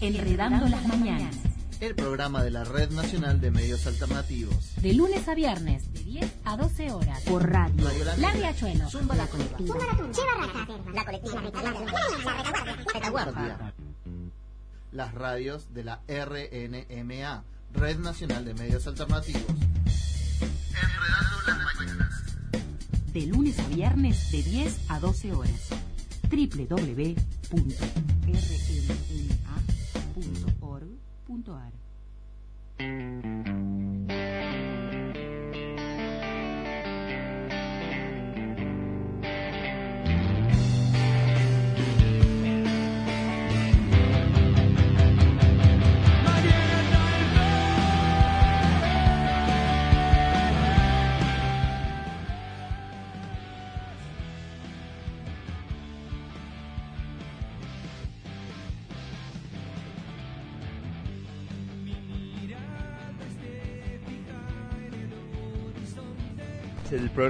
Enredando las Mañanas. El programa de la Red Nacional de Medios Alternativos. De lunes a viernes, de 10 a 12 horas. Por radio. Radio La La. Riachuelo. Zumba La la colectiva. La colectiva, la Retaguardia. Las radios de la RNMA, Red Nacional de Medios Alternativos. Enredando las Mañanas. De lunes a viernes, de 10 a 12 horas. www.rnma.org.ar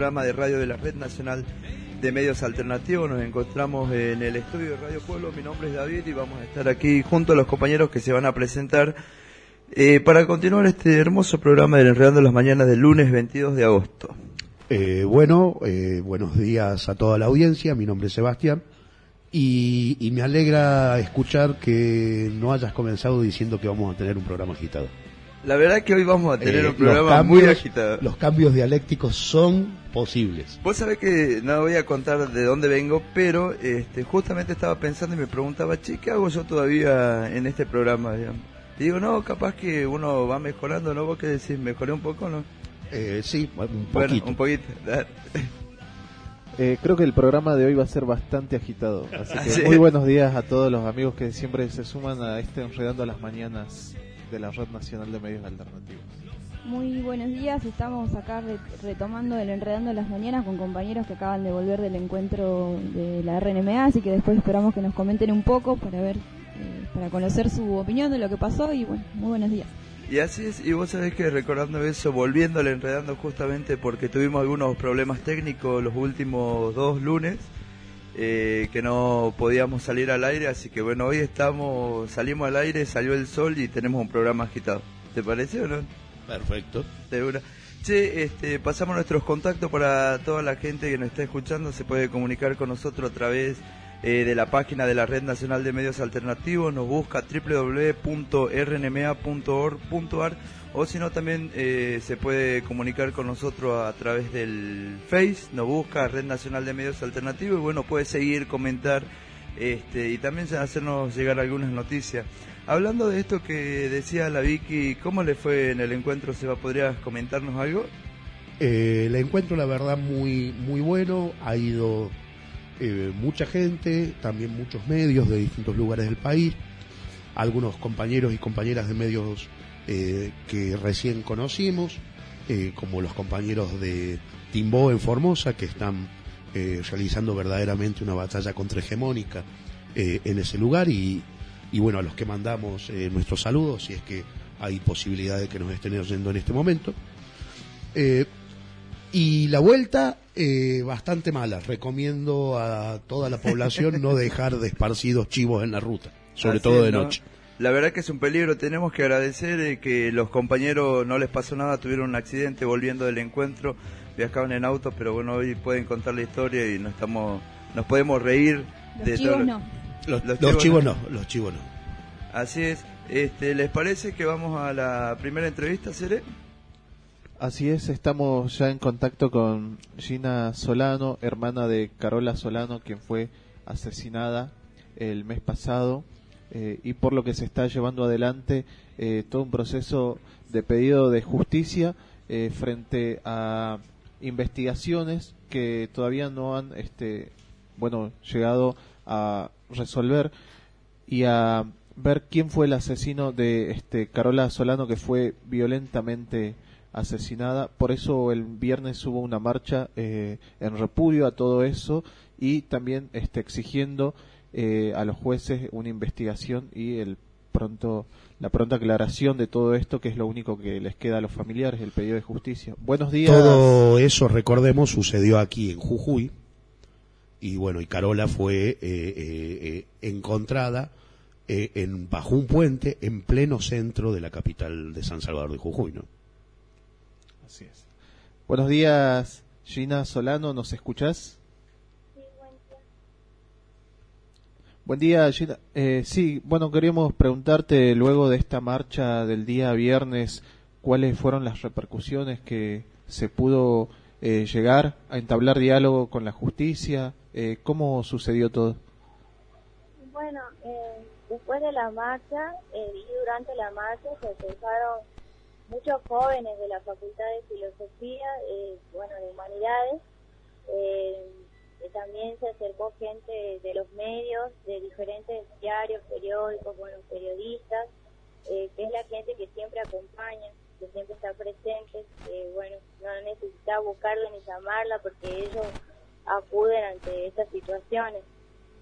programa de radio de la Red Nacional de Medios Alternativos. Nos encontramos en el estudio de Radio Pueblo. Mi nombre es David y vamos a estar aquí junto a los compañeros que se van a presentar eh, para continuar este hermoso programa del Enredando las Mañanas del lunes 22 de agosto. Eh, bueno, eh, buenos días a toda la audiencia. Mi nombre es Sebastián. Y, y me alegra escuchar que no hayas comenzado diciendo que vamos a tener un programa agitado. La verdad que hoy vamos a tener Eh, un programa los muy cambios- agitado. Los cambios dialécticos son posibles. Vos sabés que no voy a contar de dónde vengo, pero este, justamente estaba pensando y me preguntaba, che, ¿qué hago yo todavía en este programa? digamos? Y digo, no, capaz que uno va mejorando, ¿no? ¿Vos qué decís? ¿Mejoré un poco no? Eh, sí, un Bueno, poquito. un poquito. Eh, creo que el programa de hoy va a ser bastante agitado. Así que Sí. muy buenos días a todos los amigos que siempre se suman a este Enredando las Mañanas de la Red Nacional de Medios Alternativos. Muy buenos días, estamos acá re- retomando el Enredando las Mañanas con compañeros que acaban de volver del encuentro de la RNMA, así que después esperamos que nos comenten un poco para ver, eh, para conocer su opinión de lo que pasó y bueno, muy buenos días. Y así es, y vos sabés que recordando eso, volviéndole enredando justamente porque tuvimos algunos problemas técnicos los últimos dos lunes, eh, que no podíamos salir al aire, así que bueno, hoy estamos, salimos al aire, salió el sol y tenemos un programa agitado. ¿Te parece o no? Perfecto. De una. Che, este, pasamos nuestros contactos para toda la gente que nos está escuchando. Se puede comunicar con nosotros a través eh, de la página de la Red Nacional de Medios Alternativos. Nos busca www.rnma.org.ar o si no también eh, se puede comunicar con nosotros a través del Face. Nos busca Red Nacional de Medios Alternativos y bueno, puede seguir, comentar este, y también hacernos llegar algunas noticias. Hablando de esto que decía la Vicky, ¿cómo le fue en el encuentro? Seba, ¿podrías comentarnos algo? Eh, el encuentro, la verdad, muy, muy bueno. Ha ido eh, mucha gente, también muchos medios de distintos lugares del país. Algunos compañeros y compañeras de medios eh, que recién conocimos, eh, como los compañeros de Timbó en Formosa, que están eh, realizando verdaderamente una batalla contrahegemónica eh, en ese lugar. Y, y bueno, a los que mandamos eh, nuestros saludos, si es que hay posibilidad de que nos estén oyendo en este momento. Y la vuelta, eh, bastante mala. Recomiendo a toda la población no dejar de esparcidos chivos en la ruta, sobre Así todo de es, ¿no? La verdad que es un peligro. Tenemos que agradecer eh, que los compañeros no les pasó nada, tuvieron un accidente volviendo del encuentro, viajaban en auto, pero bueno, hoy pueden contar la historia y no estamos, nos podemos reír Los de chivos todo no. Los, Los los chivos chivos no. no, los chivos no. Así es. Este, ¿Les parece que vamos a la primera entrevista, Cere? Así es, estamos ya en contacto con Gina Solano, hermana de Carola Solano, quien fue asesinada el mes pasado, eh, y por lo que se está llevando adelante eh, todo un proceso de pedido de justicia eh, frente a investigaciones que todavía no han este, bueno, llegado a resolver y a ver quién fue el asesino de este Carola Solano que fue violentamente asesinada. Por eso el viernes hubo una marcha eh, en repudio a todo eso y también este, exigiendo eh, a los jueces una investigación y el pronto la pronta aclaración de todo esto que es lo único que les queda a los familiares el pedido de justicia buenos días Todo eso, recordemos, sucedió aquí en Jujuy. Y bueno, y Carola fue eh, eh, encontrada eh, en, bajo un puente en pleno centro de la capital de San Salvador de Jujuy. ¿no? Así es. Buenos días, Gina Solano, ¿nos escuchás? Buen día, Gina. Eh, sí, bueno, queríamos preguntarte luego de esta marcha del día viernes, ¿cuáles fueron las repercusiones que se pudo eh, llegar a entablar diálogo con la justicia? Eh, ¿Cómo sucedió todo? Bueno, eh, después de la marcha eh, y durante la marcha se acercaron muchos jóvenes de la Facultad de Filosofía, eh, bueno, de Humanidades, también se acercó gente de los medios, de diferentes diarios, periódicos, bueno, periodistas, eh, que es la gente que siempre acompaña, que siempre está presente, eh, bueno, no necesita buscarla ni llamarla porque ellos acuden ante estas situaciones.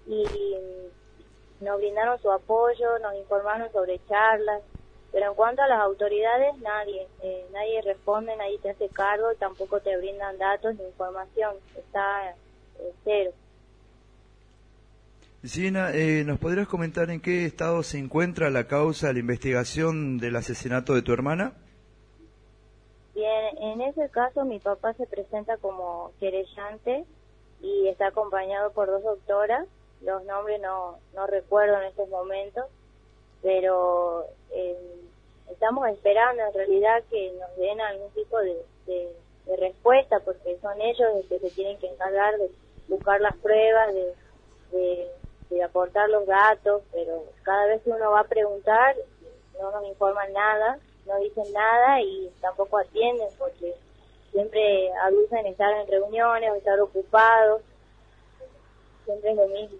Y mm, nos brindaron su apoyo, nos informaron sobre charlas, pero en cuanto a las autoridades, nadie, eh, nadie responde, nadie te hace cargo, tampoco te brindan datos ni información, está cero. Gina, eh, ¿nos podrías comentar en qué estado se encuentra la causa, la investigación del asesinato de tu hermana? Bien, en ese caso mi papá se presenta como querellante y está acompañado por dos doctoras, los nombres no, no recuerdo en estos momentos, pero eh, estamos esperando en realidad que nos den algún tipo de, de, de respuesta porque son ellos los que se tienen que encargar de buscar las pruebas, de, de, de aportar los datos, pero cada vez que uno va a preguntar no nos informan nada, no dicen nada y tampoco atienden porque siempre avisan estar en reuniones o estar ocupados, siempre es lo mismo.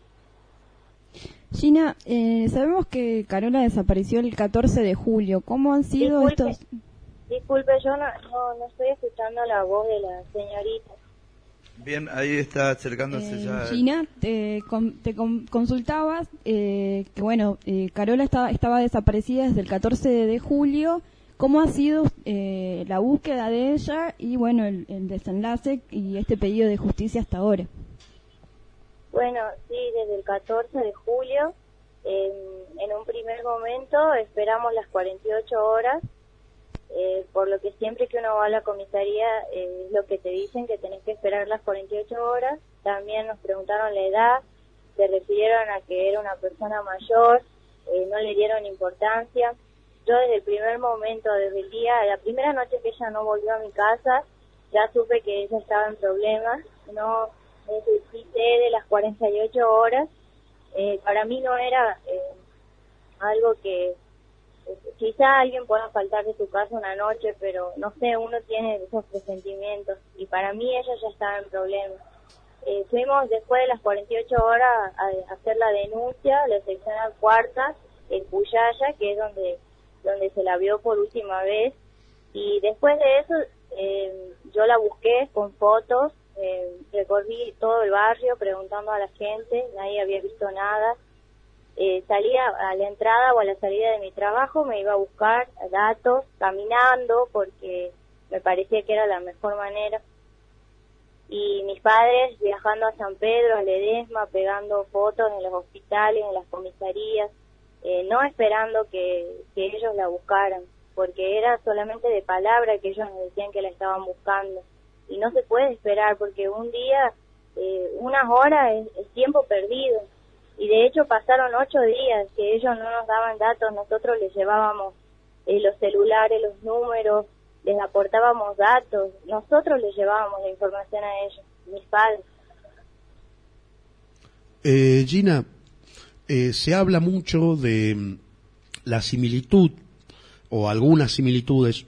Gina, eh, sabemos que Carola desapareció el 14 de julio. ¿Cómo han sido Disculpe. estos? Disculpe, yo no, no, no estoy escuchando la voz de la señorita. Bien, ahí está acercándose Eh, ya. Gina, te, con- te con- consultabas eh, que, bueno, eh, Carola estaba, estaba desaparecida desde el 14 de julio. ¿Cómo ha sido eh, la búsqueda de ella y, bueno, el, el desenlace y este pedido de justicia hasta ahora? Bueno, sí, desde el 14 de julio, en, en un primer momento esperamos las 48 horas, eh, por lo que siempre que uno va a la comisaría eh, es lo que te dicen que tenés que esperar las 48 horas. También nos preguntaron la edad, se refirieron a que era una persona mayor, eh, no le dieron importancia. Yo desde el primer momento, desde el día, la primera noche que ella no volvió a mi casa, ya supe que ella estaba en problemas, no necesité de las 48 horas. Eh, para mí no era algo que quizá alguien pueda faltar de su casa una noche, pero no sé, uno tiene esos presentimientos y para mí ella ya estaba en problemas. Eh, fuimos después de las 48 horas a, hacer la denuncia, la seccional cuarta, en Cuyaya, que es donde, donde se la vio por última vez. Y después de eso, eh, yo la busqué con fotos, eh, recorrí todo el barrio preguntando a la gente, nadie había visto nada. Eh, salía a la entrada o a la salida de mi trabajo, me iba a buscar datos caminando porque me parecía que era la mejor manera. Y mis padres viajando a San Pedro, a Ledesma, pegando fotos en los hospitales, en las comisarías, eh, no esperando que, que ellos la buscaran, porque era solamente de palabra que ellos nos decían que la estaban buscando. Y no se puede esperar, porque un día, eh, unas horas es, es tiempo perdido. Y de hecho pasaron ocho días que ellos no nos daban datos, nosotros les llevábamos eh, los celulares, los números, les aportábamos datos, nosotros les llevábamos la información a ellos, mis padres. Eh, Gina, eh, se habla mucho de mm, la similitud o algunas similitudes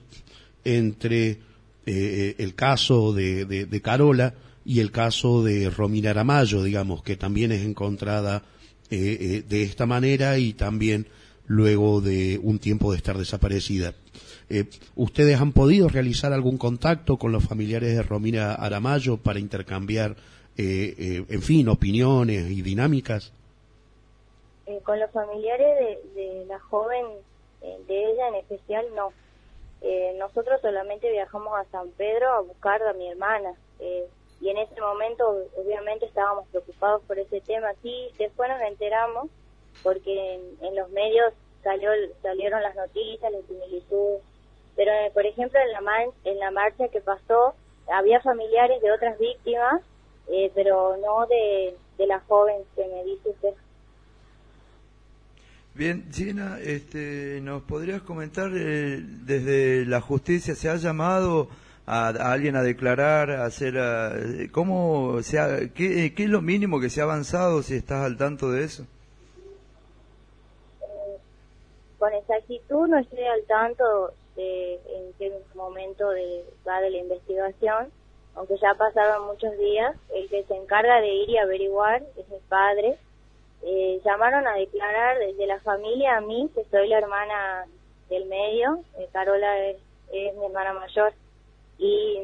entre eh, el caso de, de- de Carola y el caso de Romina Aramayo, digamos, que también es encontrada eh, eh, de esta manera y también luego de un tiempo de estar desaparecida. Eh, ¿Ustedes han podido realizar algún contacto con los familiares de Romina Aramayo para intercambiar, eh, eh, en fin, opiniones y dinámicas? Eh, con los familiares de, de la joven, eh, de ella en especial, no. Nosotros solamente viajamos a San Pedro a buscar a mi hermana. Y en ese momento, obviamente, estábamos preocupados por ese tema. Sí, después nos enteramos porque en, en los medios salió salieron las noticias, las similitudes, pero eh, por ejemplo en la man- en la marcha que pasó había familiares de otras víctimas, eh, pero no de, de la joven que me dice usted. Bien, Gina, este, ¿nos podrías comentar eh, desde la justicia se ha llamado a, alguien a declarar, a hacer, cómo se ha- qué, qué es lo mínimo que se ha avanzado si estás al tanto de eso? Con exactitud no estoy al tanto de en qué momento de, va de la investigación, aunque ya pasaron muchos días. El que se encarga de ir y averiguar es mi padre. Eh, llamaron a declarar desde la familia a mí, que soy la hermana del medio, eh, Carola es, es mi hermana mayor, y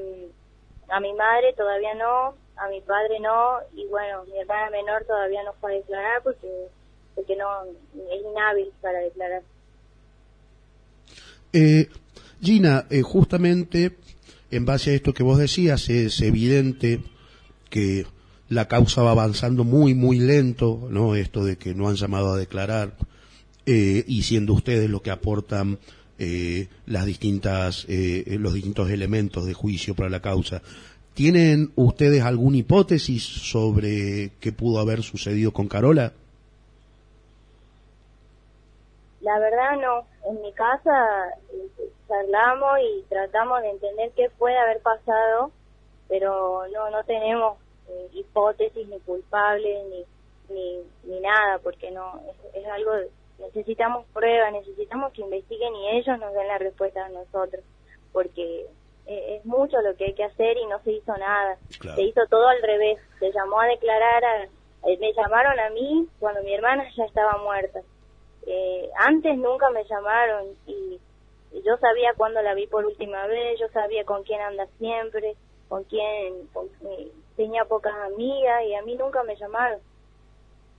a mi madre todavía no, a mi padre no, y bueno, mi hermana menor todavía no fue a declarar porque, porque no es inhábil para declarar. Eh, Gina, eh, justamente en base a esto que vos decías, es evidente que la causa va avanzando muy, muy lento, ¿no? Esto de que no han llamado a declarar eh, y siendo ustedes los que aportan eh, las distintas, eh, los distintos elementos de juicio para la causa. ¿Tienen ustedes alguna hipótesis sobre qué pudo haber sucedido con Carola? La verdad no, en mi casa eh, charlamos y tratamos de entender qué puede haber pasado, pero no no tenemos eh, hipótesis ni culpables ni, ni ni nada, porque no es, es algo necesitamos pruebas, necesitamos que investiguen y ellos nos den la respuesta a nosotros, porque eh, es mucho lo que hay que hacer y no se hizo nada, Claro. se hizo todo al revés, se llamó a declarar, a- eh, me llamaron a mí cuando mi hermana ya estaba muerta eh, antes nunca me llamaron y, y yo sabía cuándo la vi por última vez, yo sabía con quién anda siempre, con quién con- eh, tenía pocas amigas y a mí nunca me llamaron.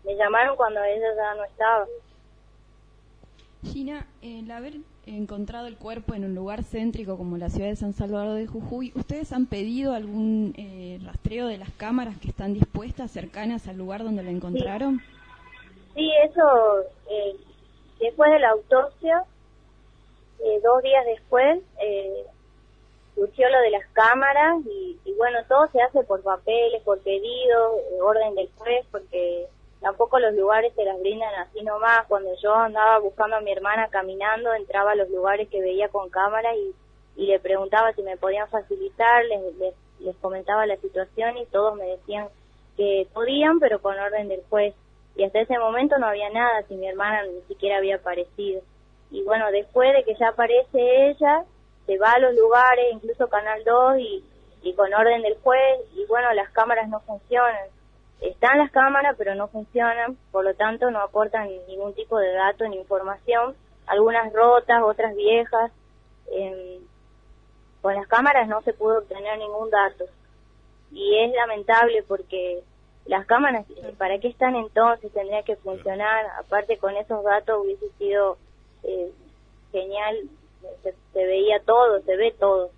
Me llamaron cuando ella ya no estaba. Gina, el haber encontrado el cuerpo en un lugar céntrico como la ciudad de San Salvador de Jujuy, ¿ustedes han pedido algún eh, rastreo de las cámaras que están dispuestas cercanas al lugar donde la encontraron? Sí, eso, eh, después de la autopsia, eh, dos días después, eh, surgió lo de las cámaras y, y bueno, todo se hace por papeles, por pedido, eh, orden del juez, porque tampoco los lugares se las brindan así nomás. Cuando yo andaba buscando a mi hermana caminando, entraba a los lugares que veía con cámara y, y le preguntaba si me podían facilitar, les, les, les comentaba la situación y todos me decían que podían, pero con orden del juez. Y hasta ese momento no había nada, si mi hermana ni siquiera había aparecido. Y bueno, después de que ya aparece ella, se va a los lugares, incluso Canal 2, y, y con orden del juez, y bueno, las cámaras no funcionan. Están las cámaras, pero no funcionan, por lo tanto no aportan ningún tipo de dato ni información. Algunas rotas, otras viejas. Em, con las cámaras no se pudo obtener ningún dato. Y es lamentable porque las cámaras, ¿para qué están entonces? Tendría que funcionar. Aparte con esos datos hubiese sido eh, genial. Se, se veía todo, se ve todo.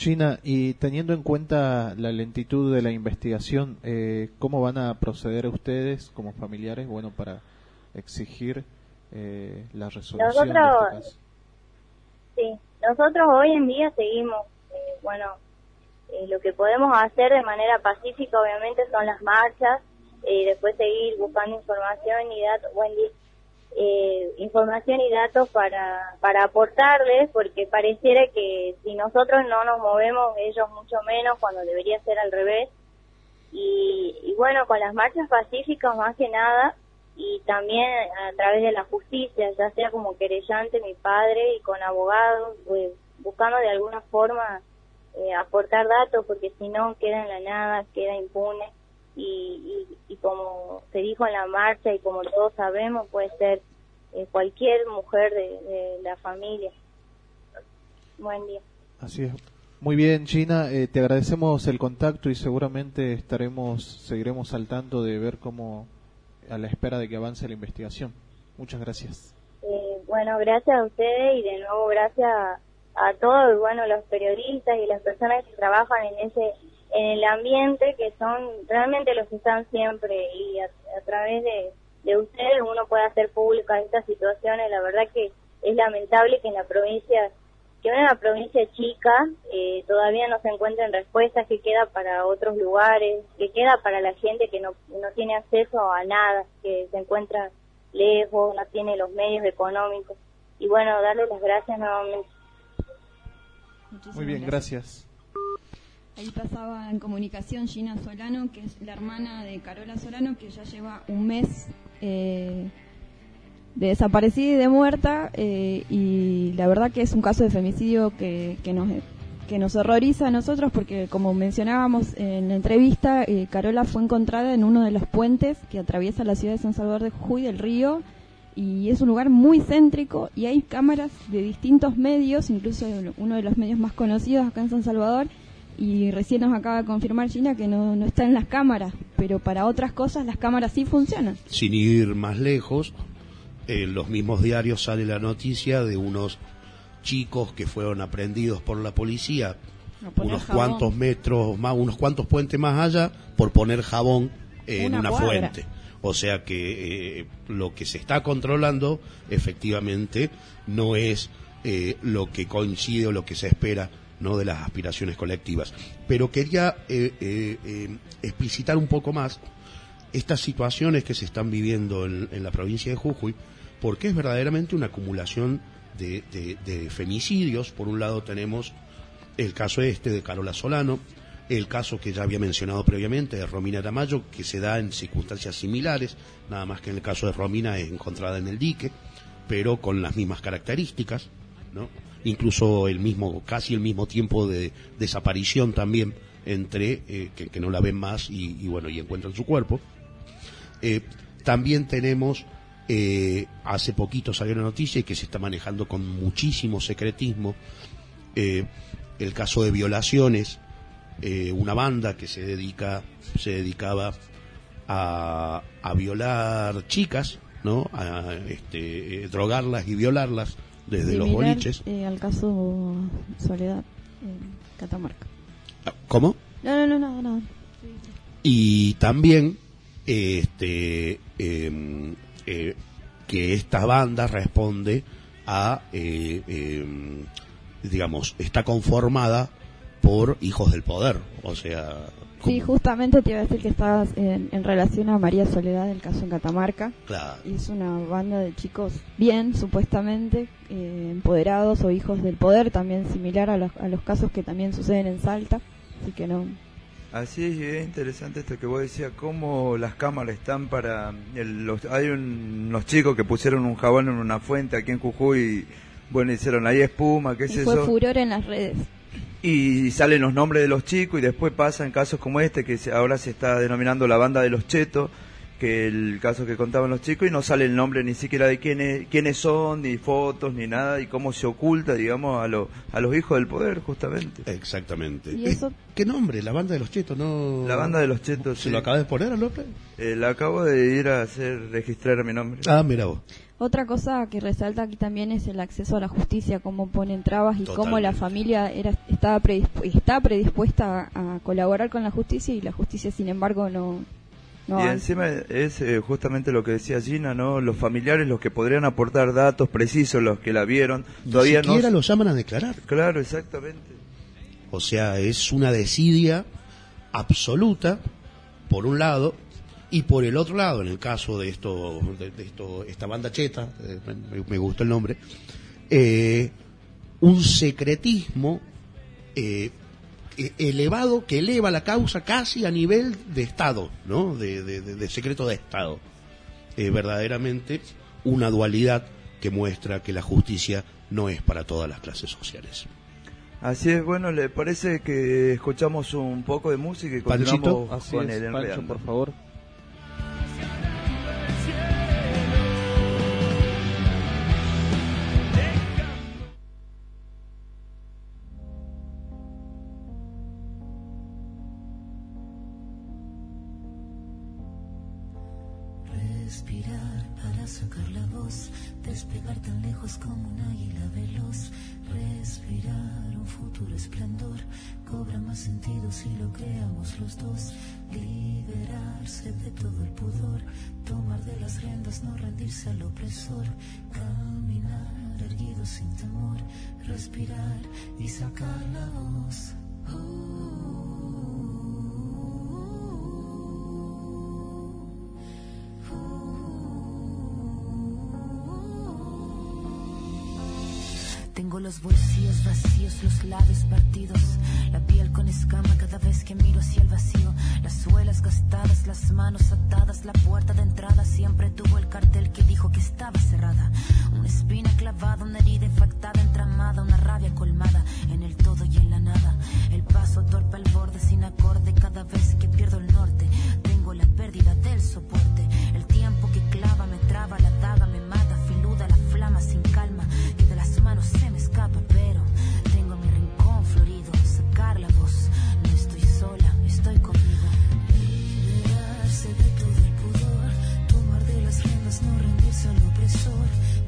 China, y teniendo en cuenta la lentitud de la investigación, eh, ¿cómo van a proceder ustedes como familiares, bueno, para exigir eh, la resolución de Nosotros- este caso? Sí, nosotros hoy en día seguimos, eh, bueno, eh, lo que podemos hacer de manera pacífica obviamente son las marchas y después seguir buscando información y datos, buen día, eh, información y datos para, para aportarles porque pareciera que si nosotros no nos movemos ellos mucho menos cuando debería ser al revés y, y bueno con las marchas pacíficas más que nada y también a través de la justicia, ya sea como querellante mi padre y con abogados, pues, buscando de alguna forma eh, aportar datos, porque si no queda en la nada, queda impune. Y, y, y como se dijo en la marcha y como todos sabemos, puede ser eh, cualquier mujer de, de la familia. Buen día. Así es. Muy bien, China, eh, te agradecemos el contacto y seguramente estaremos, seguiremos al tanto de ver cómo, a la espera de que avance la investigación. Muchas gracias. Eh, bueno, gracias a ustedes y de nuevo gracias a, a todos, bueno, los periodistas y las personas que trabajan en ese en el ambiente, que son realmente los que están siempre y a, a través de, de ustedes uno puede hacer públicas estas situaciones. La verdad que es lamentable que en la provincia, que en una provincia chica eh, todavía no se encuentren respuestas, que queda para otros lugares, que queda para la gente que no, no tiene acceso a nada, que se encuentra lejos, no tiene los medios económicos. Y bueno, darle las gracias nuevamente. Muchísimas Muy bien, gracias. Ahí pasaba en comunicación Gina Solano, que es la hermana de Carola Solano, que ya lleva un mes eh, de desaparecida y de muerta. eh, y la verdad que es un caso de femicidio que, que nos que nos horroriza a nosotros porque como mencionábamos en la entrevista, eh, Carola fue encontrada en uno de los puentes que atraviesa la ciudad de San Salvador de Jujuy del Río y es un lugar muy céntrico y hay cámaras de distintos medios, incluso uno de los medios más conocidos acá en San Salvador y recién nos acaba de confirmar Gina que no, no está en las cámaras, pero para otras cosas las cámaras sí funcionan. Sin ir más lejos, en los mismos diarios sale la noticia de unos chicos que fueron aprendidos por la policía unos jabón. cuantos metros más, unos cuantos puentes más allá por poner jabón en Una una, cuadra. fuente. O sea que eh, lo que se está controlando efectivamente no es eh, lo que coincide o lo que se espera no de las aspiraciones colectivas. Pero quería eh, eh, eh, explicitar un poco más estas situaciones que se están viviendo en, la provincia de Jujuy, porque es verdaderamente una acumulación de, de- de femicidios. Por un lado tenemos el caso este de Carola Solano, el caso que ya había mencionado previamente de Romina Tamayo, que se da en circunstancias similares, nada más que en el caso de Romina es encontrada en el dique, pero con las mismas características, ¿no? Incluso el mismo, casi el mismo tiempo de desaparición también entre eh, que, no la ven más y, bueno y encuentran su cuerpo. Eh, también tenemos, eh, hace poquito salió una noticia y que se está manejando con muchísimo secretismo, el caso de violaciones, una banda que se dedica, se dedicaba a, a violar chicas, ¿no? A este, drogarlas y violarlas desde los boliches. eh, al caso Soledad en Catamarca. ¿Cómo? No, no, no, no, no. y también este em, eh, que esta banda responde a eh, em, digamos está conformada por hijos del poder o sea Sí, justamente te iba a decir que estabas en, en relación a María Soledad del caso en Catamarca. claro Y es una banda de chicos bien, supuestamente, eh, empoderados o hijos del poder, también similar a los, a los casos que también suceden en Salta. Así que no. Así es, y es interesante esto que vos decías, cómo las cámaras están para... el- los, hay un- unos chicos que pusieron un jabón en una fuente aquí en Jujuy y, bueno, hicieron ahí espuma, qué Y sé fue yo. furor en las redes. Y salen los nombres de los chicos y después pasan casos como este que se- ahora se está denominando la banda de los chetos, que el caso que contaban los chicos y no sale el nombre ni siquiera de quiénes, quiénes son, ni fotos, ni nada, y cómo se oculta, digamos, a, lo- a los hijos del poder, justamente. exactamente Y eso- qué nombre la banda de los chetos no La banda de los chetos, se sí. lo acabas de poner López Eh, la acabo de ir a hacer registrar a mi nombre. ah mira vos Otra cosa que resalta aquí también es el acceso a la justicia, cómo ponen trabas y cómo la familia era, estaba predispu- está predispuesta a, a colaborar con la justicia y la justicia, sin embargo, no, no y encima es eh, justamente lo que decía Gina, ¿no? Los familiares, los que podrían aportar datos precisos, los que la vieron, ni todavía siquiera no. lo llaman a declarar Claro, exactamente. O sea, es una desidia absoluta, por un lado, y por el otro lado, en el caso de esto, de, de esto esta banda cheta, eh, me, me gusta el nombre, eh, un secretismo eh, eh, elevado que eleva la causa casi a nivel de Estado, ¿no? De, de- de- de secreto de Estado. Eh, verdaderamente una dualidad que muestra que la justicia no es para todas las clases sociales. Así es, bueno, ¿le parece que escuchamos un poco de música y Panchito, continuamos Así con es, el Pancho, por favor. Sentido si lo creamos los dos. Liberarse de todo el pudor, tomar de las riendas no rendirse al opresor, caminar erguido sin temor, respirar y sacar la voz. Tengo los bolsillos vacíos, los labios partidos, la piel con escama cada vez que miro hacia el vacío, las suelas gastadas, las manos atadas, la puerta de entrada siempre tuvo el cartel que dijo que estaba cerrada. Una espina clavada, una herida infectada, entramada, una rabia colmada en el todo y en la nada. El paso torpe al borde sin acorde cada vez que pierdo el norte. Tengo la pérdida del soporte, el tiempo que clava me traba, la daga no rendirse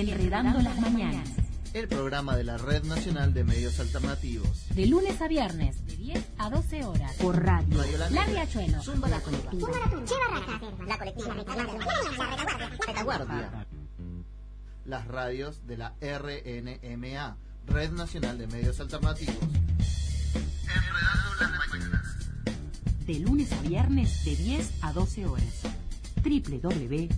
Enredando las Mañanas. El programa de la Red Nacional de Medios Alternativos. De lunes a viernes, de 10 a 12 horas. Por radio. radio la, la Riachuelo. Zumba la, la colectiva. Zumba la colectiva. La colectiva. La. Las radios de la RNMA. Red Nacional de Medios Alternativos. Enredando las Mañanas. De lunes a viernes, de 10 a 12 horas. www.rm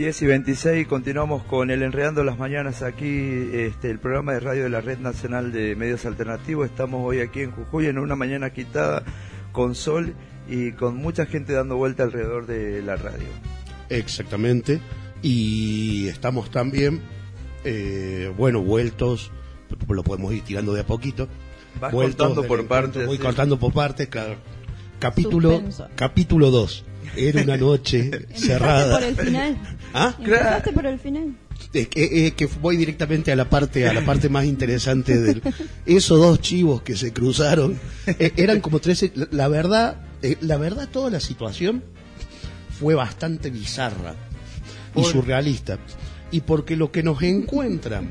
10 y 26 continuamos con el Enredando las Mañanas aquí, este, el programa de radio de la Red Nacional de Medios Alternativos. Estamos hoy aquí en Jujuy en una mañana quitada con sol y con mucha gente dando vuelta alrededor de la radio. Exactamente. Y estamos también eh, bueno, vueltos, lo podemos ir tirando de a poquito. Vas vueltos contando del por partes, Voy sí. contando por partes, claro. Capítulo, Suspenso. capítulo 2. Era una noche Empezaste cerrada. por el final. ¿Ah? Empezaste por el final. Es que, es que voy directamente a la parte a la parte más interesante de esos dos chivos que se cruzaron eh, eran como 13 la, la verdad eh, la verdad toda la situación fue bastante bizarra y surrealista y porque lo que nos encuentran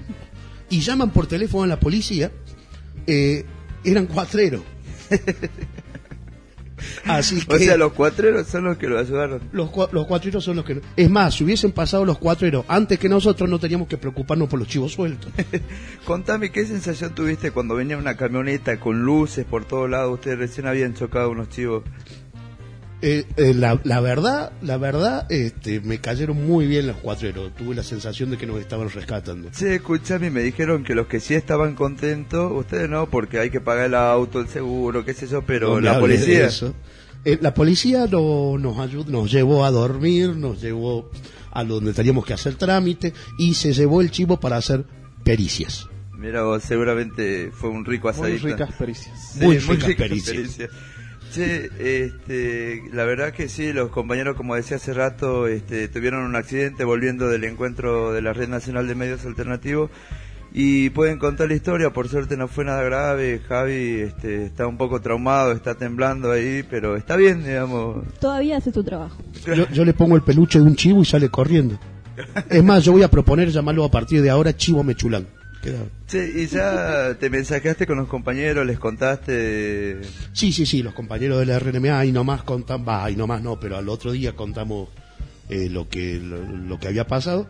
y llaman por teléfono a la policía eh, eran cuatreros así que O sea, los cuatreros son los que lo ayudaron. los, cua- los cuatreros son los que... Es más, si hubiesen pasado los cuatreros antes que nosotros, no teníamos que preocuparnos por los chivos sueltos. Contame, ¿qué sensación tuviste cuando venía una camioneta con luces por todos lados? Ustedes recién habían chocado unos chivos. Eh, eh, la, la verdad, la verdad, este, me cayeron muy bien los cuatreros. Tuve la sensación de que nos estaban rescatando. Sí, escuchame, me dijeron que los que sí estaban contentos, ustedes no, porque hay que pagar el auto, el seguro, qué sé yo, pero No la policía... eso. Eh, la policía no, nos, ayud- nos llevó a dormir, nos llevó a donde teníamos que hacer trámite y se llevó el chivo para hacer pericias. Mira vos, seguramente fue un rico Muy asadito. ricas pericias. Sí, Muy muy ricas ricas pericias. pericias. Che, este, la verdad que sí, los compañeros, como decía hace rato, este, tuvieron un accidente volviendo del encuentro de la Red Nacional de Medios Alternativos y pueden contar la historia, por suerte no fue nada grave, Javi este, está un poco traumado, está temblando ahí, pero está bien, digamos. Todavía hace tu trabajo. Yo, yo le pongo el peluche de un chivo y sale corriendo. Es más, yo voy a proponer llamarlo a partir de ahora Chivo Mechulán. Queda- Che, y ya te mensajeaste con los compañeros, les contaste... Sí, sí, sí, los compañeros de la RNMA ahí nomás contamos, va, ahí nomás no, pero al otro día contamos eh, lo que lo, lo que había pasado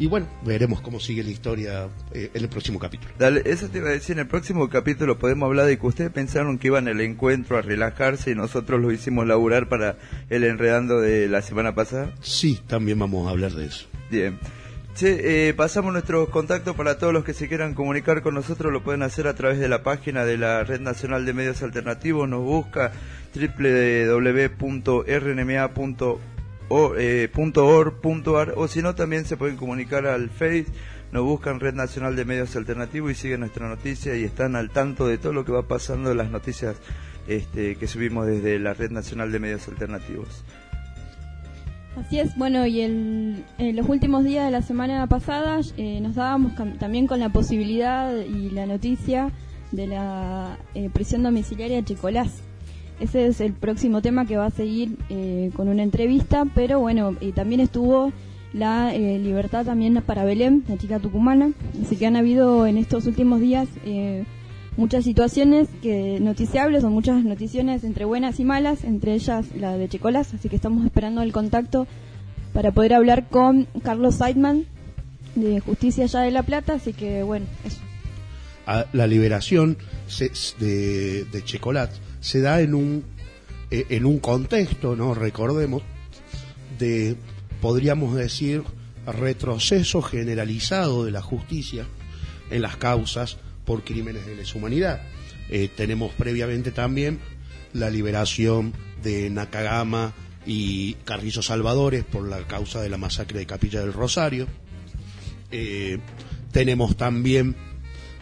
y bueno, veremos cómo sigue la historia eh, en el próximo capítulo. Dale, eso te iba a decir, en el próximo capítulo podemos hablar de que ustedes pensaron que iban al encuentro a relajarse y nosotros lo hicimos laburar para el enredando de la semana pasada. Sí, también vamos a hablar de eso. Bien. Che, eh, pasamos nuestros contactos para todos los que se quieran comunicar con nosotros, lo pueden hacer a través de la página de la Red Nacional de Medios Alternativos, nos busca www.rnma.org.ar o si no también se pueden comunicar al Face, nos buscan Red Nacional de Medios Alternativos y siguen nuestra noticia y están al tanto de todo lo que va pasando en las noticias este, que subimos desde la Red Nacional de Medios Alternativos. Así es, bueno, y en los últimos días de la semana pasada eh, nos dábamos también con la posibilidad y la noticia de la eh, prisión domiciliaria de Chicolás. Ese es el próximo tema que va a seguir eh, con una entrevista, pero bueno, también estuvo la eh, libertad también para Belén, la chica tucumana. Así que han habido en estos últimos días eh, muchas situaciones que noticiables o muchas noticiones entre buenas y malas, entre ellas la de Chicolás, así que estamos esperando el contacto para poder hablar con Carlos Seidman de Justicia allá de La Plata, así que bueno, eso. La liberación de, de Checolat se da en un eh, en un contexto, no recordemos, de podríamos decir retroceso generalizado de la justicia en las causas por crímenes de lesa humanidad. Eh, tenemos previamente también la liberación de Nakagama y Carrizo Salvadores por la causa de la masacre de Capilla del Rosario. Eh, tenemos también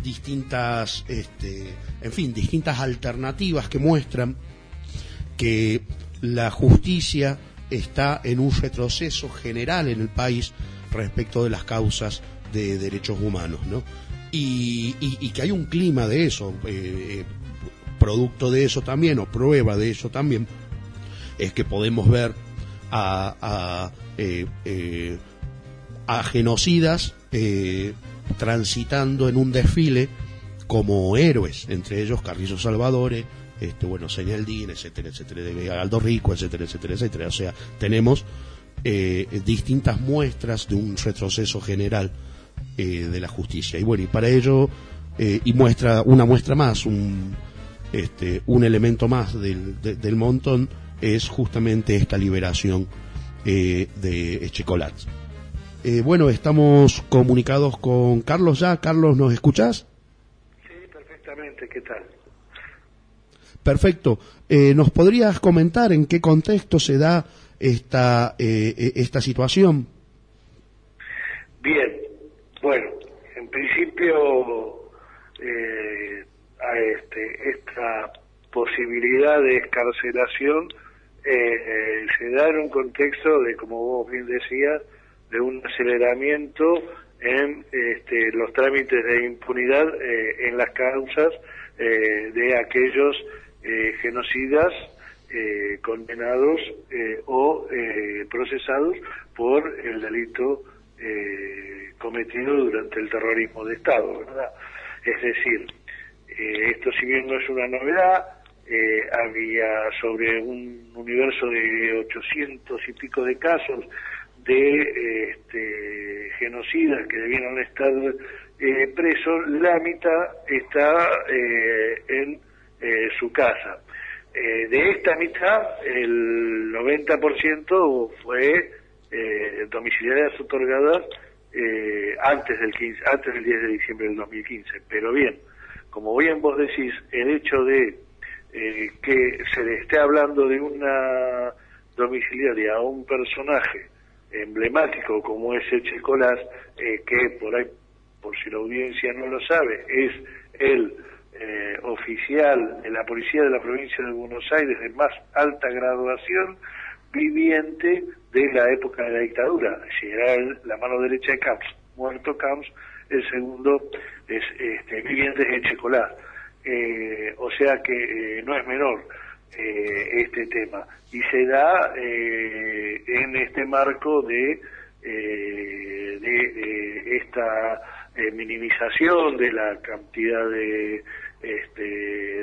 distintas, este, en fin, distintas alternativas que muestran que la justicia está en un retroceso general en el país respecto de las causas de derechos humanos, ¿no? Y, y- que hay un clima de eso, eh, eh, producto de eso también, o prueba de eso también, es que podemos ver a, a, eh, eh, a genocidas transitando en un desfile como héroes, entre ellos Carrizo Salvadores, este, bueno, Señaldín, etcétera, etcétera, de Aldo Rico, etcétera, etcétera, etcétera. O sea, tenemos eh, distintas muestras de un retroceso general eh, de la justicia. Y bueno, y para ello, eh, y muestra, una muestra más, un, este, un elemento más del, de- del montón, es justamente esta liberación eh, de Echecolat. Eh, bueno, estamos comunicados con Carlos ya. Carlos, ¿nos escuchás? Perfectamente, ¿qué tal? Perfecto. Eh, ¿Nos podrías comentar en qué contexto se da esta, eh, esta situación? Bien, bueno, en principio eh, a este, esta posibilidad de escarcelación eh, eh, se da en un contexto de, como vos bien decías, de un aceleramiento en este, los trámites de impunidad en las causas de aquellos genocidas condenados o procesados por el delito cometido durante el terrorismo de Estado, ¿verdad? Es decir, eh, esto si bien no es una novedad, eh, había sobre un universo de 800 y pico de casos de este, genocidas que debieron estar eh, presos, la mitad está en su casa. De esta mitad, el 90% fue domiciliarias otorgadas eh, antes del 15, antes del 10 de diciembre del 2015. Pero bien, como bien vos decís, el hecho de eh, que se le esté hablando de una domiciliaria a un personaje emblemático como es Colás, eh, que por ahí, por si la audiencia no lo sabe, es el eh, oficial de la policía de la provincia de Buenos Aires de más alta graduación, viviente de la época de la dictadura, decir, era la mano derecha de Camps, muerto Camps, el segundo es este, viviente de. Eh, o sea que eh, no es menor eh, este tema y se da en este marco de, de esta minimización de la cantidad de, este,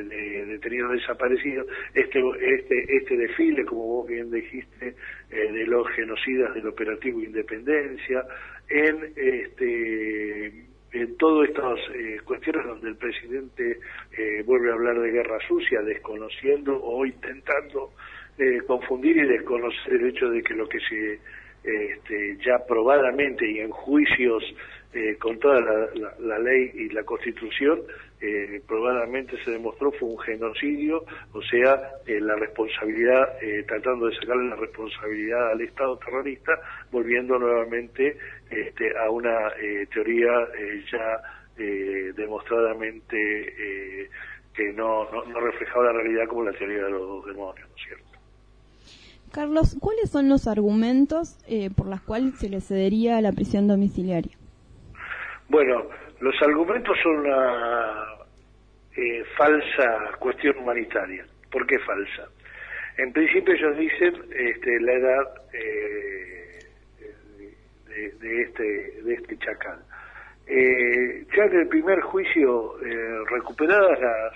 de detenidos desaparecidos, este, este, este desfile, como vos bien dijiste, eh, de los genocidas del operativo Independencia, en este en todas estas eh, cuestiones donde el presidente eh, vuelve a hablar de guerra sucia, desconociendo o intentando eh, confundir y desconocer el hecho de que lo que se este, ya probadamente y en juicios eh, con toda la, la- la ley y la constitución, eh, probadamente se demostró fue un genocidio, o sea, eh, la responsabilidad, eh, tratando de sacarle la responsabilidad al Estado terrorista, volviendo nuevamente este, a una eh, teoría ya eh, demostradamente eh, que no, no, no reflejaba la realidad como la teoría de los dos demonios, ¿no es cierto? Carlos, ¿cuáles son los argumentos eh, por los cuales se le cedería la prisión domiciliaria? Bueno, los argumentos son una eh, falsa cuestión humanitaria. ¿Por qué falsa? En principio ellos dicen este, la edad eh, de, de este, de este chacal. Eh, ya en el primer juicio, eh, recuperadas las,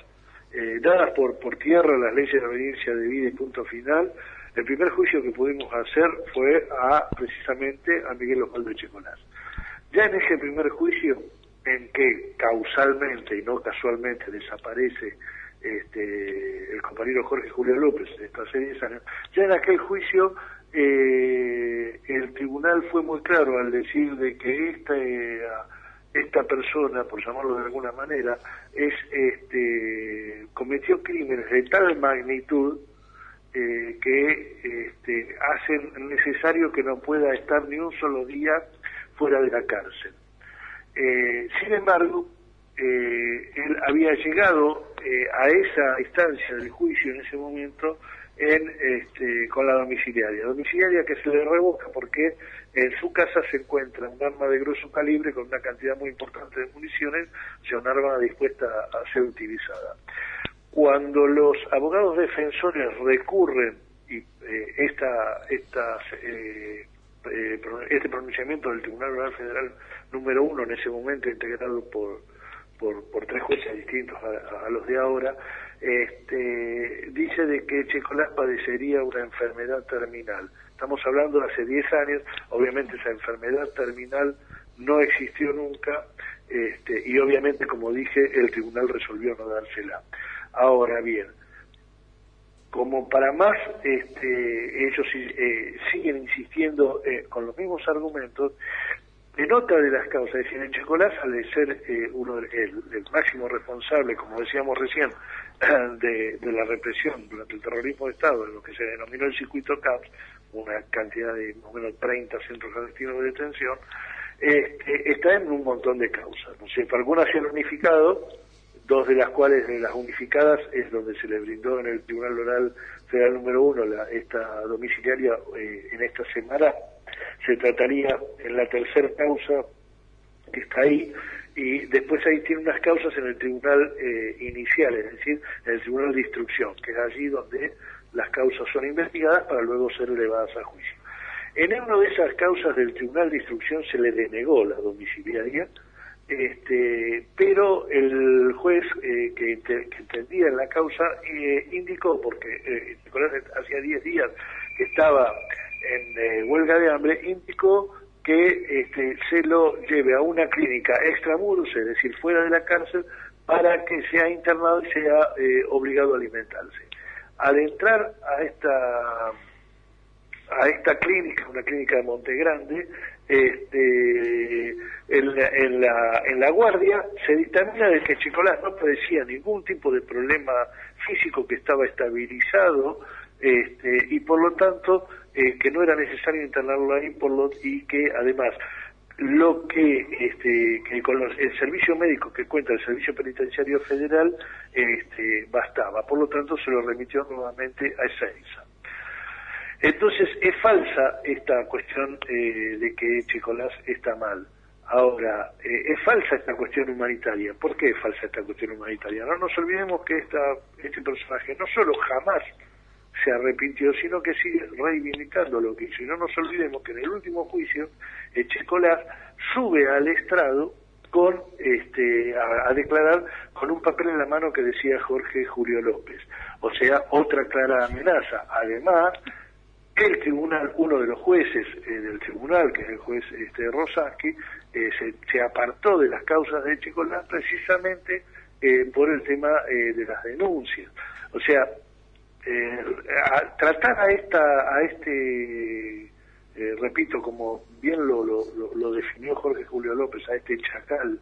eh, dadas por, por tierra las leyes de obediencia de vida y punto final, el primer juicio que pudimos hacer fue a precisamente a Miguel Osvaldo Echecolás. Ya en ese primer juicio, en que causalmente y no casualmente desaparece este, el compañero Jorge Julio López, esto hace 10 años, ya en aquel juicio eh, el tribunal fue muy claro al decir de que esta, eh, esta persona, por llamarlo de alguna manera, es este, cometió crímenes de tal magnitud eh, que este, hacen necesario que no pueda estar ni un solo día fuera de la cárcel. Eh, sin embargo, eh, él había llegado eh, a esa instancia del juicio en ese momento en, este, con la domiciliaria. Domiciliaria que se le revoca porque en su casa se encuentra un arma de grueso calibre con una cantidad muy importante de municiones, o sea, un arma dispuesta a ser utilizada. Cuando los abogados defensores recurren y esta, estas, eh, este pronunciamiento del Tribunal Oral Federal número uno, en ese momento integrado por, por, tres jueces distintos a, a los de ahora, este, dice de que Checolás padecería una enfermedad terminal. Estamos hablando de hace 10 años, obviamente esa enfermedad terminal no existió nunca este, y obviamente, como dije, el tribunal resolvió no dársela. Ahora bien, como para más este, ellos eh, siguen insistiendo eh, con los mismos argumentos, en otra de las causas, es decir, en Checolás, al ser eh, uno el, máximo responsable, como decíamos recién, de, la represión durante el terrorismo de Estado, en lo que se denominó el circuito CAPS, una cantidad de más o menos 30 centros clandestinos de detención, este, está en un montón de causas. ¿no cierto? Algunas se han unificado, dos de las cuales de las unificadas es donde se le brindó en el Tribunal Oral Federal número 1, la, esta domiciliaria eh, en esta semana, se trataría en la tercera causa que está ahí, y después ahí tiene unas causas en el tribunal eh, inicial, es decir, en el tribunal de instrucción, que es allí donde las causas son investigadas para luego ser elevadas a juicio. En una de esas causas del tribunal de instrucción se le denegó la domiciliaria, este, pero el juez eh, que, ente- que entendía en la causa eh, indicó, porque eh, hacía 10 días que estaba en eh, huelga de hambre, indicó que este, se lo lleve a una clínica extramuros, es decir, fuera de la cárcel, para que sea internado y sea eh, obligado a alimentarse. Al entrar a esta a esta clínica, una clínica de Monte Grande, este, en, la, en, la, guardia se dictamina de que Chicolás no padecía ningún tipo de problema físico que estaba estabilizado este, y por lo tanto eh, que no era necesario internarlo ahí por lo, y que además lo que, este, que con los- el servicio médico que cuenta el Servicio Penitenciario Federal este, bastaba, por lo tanto se lo remitió nuevamente a Ezeiza. Entonces es falsa esta cuestión eh, de que Chicolás está mal. Ahora, eh, es falsa esta cuestión humanitaria. ¿Por qué es falsa esta cuestión humanitaria? No nos olvidemos que esta, este personaje no solo jamás se arrepintió, sino que sigue reivindicando lo que hizo. Y no nos olvidemos que en el último juicio, el Chicolás sube al estrado con este a, a declarar con un papel en la mano que decía Jorge Julio López. O sea, otra clara amenaza. Además, el tribunal, uno de los jueces eh, del tribunal, que es el juez este, Rosaski, eh, se, apartó de las causas de Chicolás precisamente eh, por el tema eh, de las denuncias. O sea, tratar a esta a este repito como bien lo, lo- lo definió Jorge Julio López a este chacal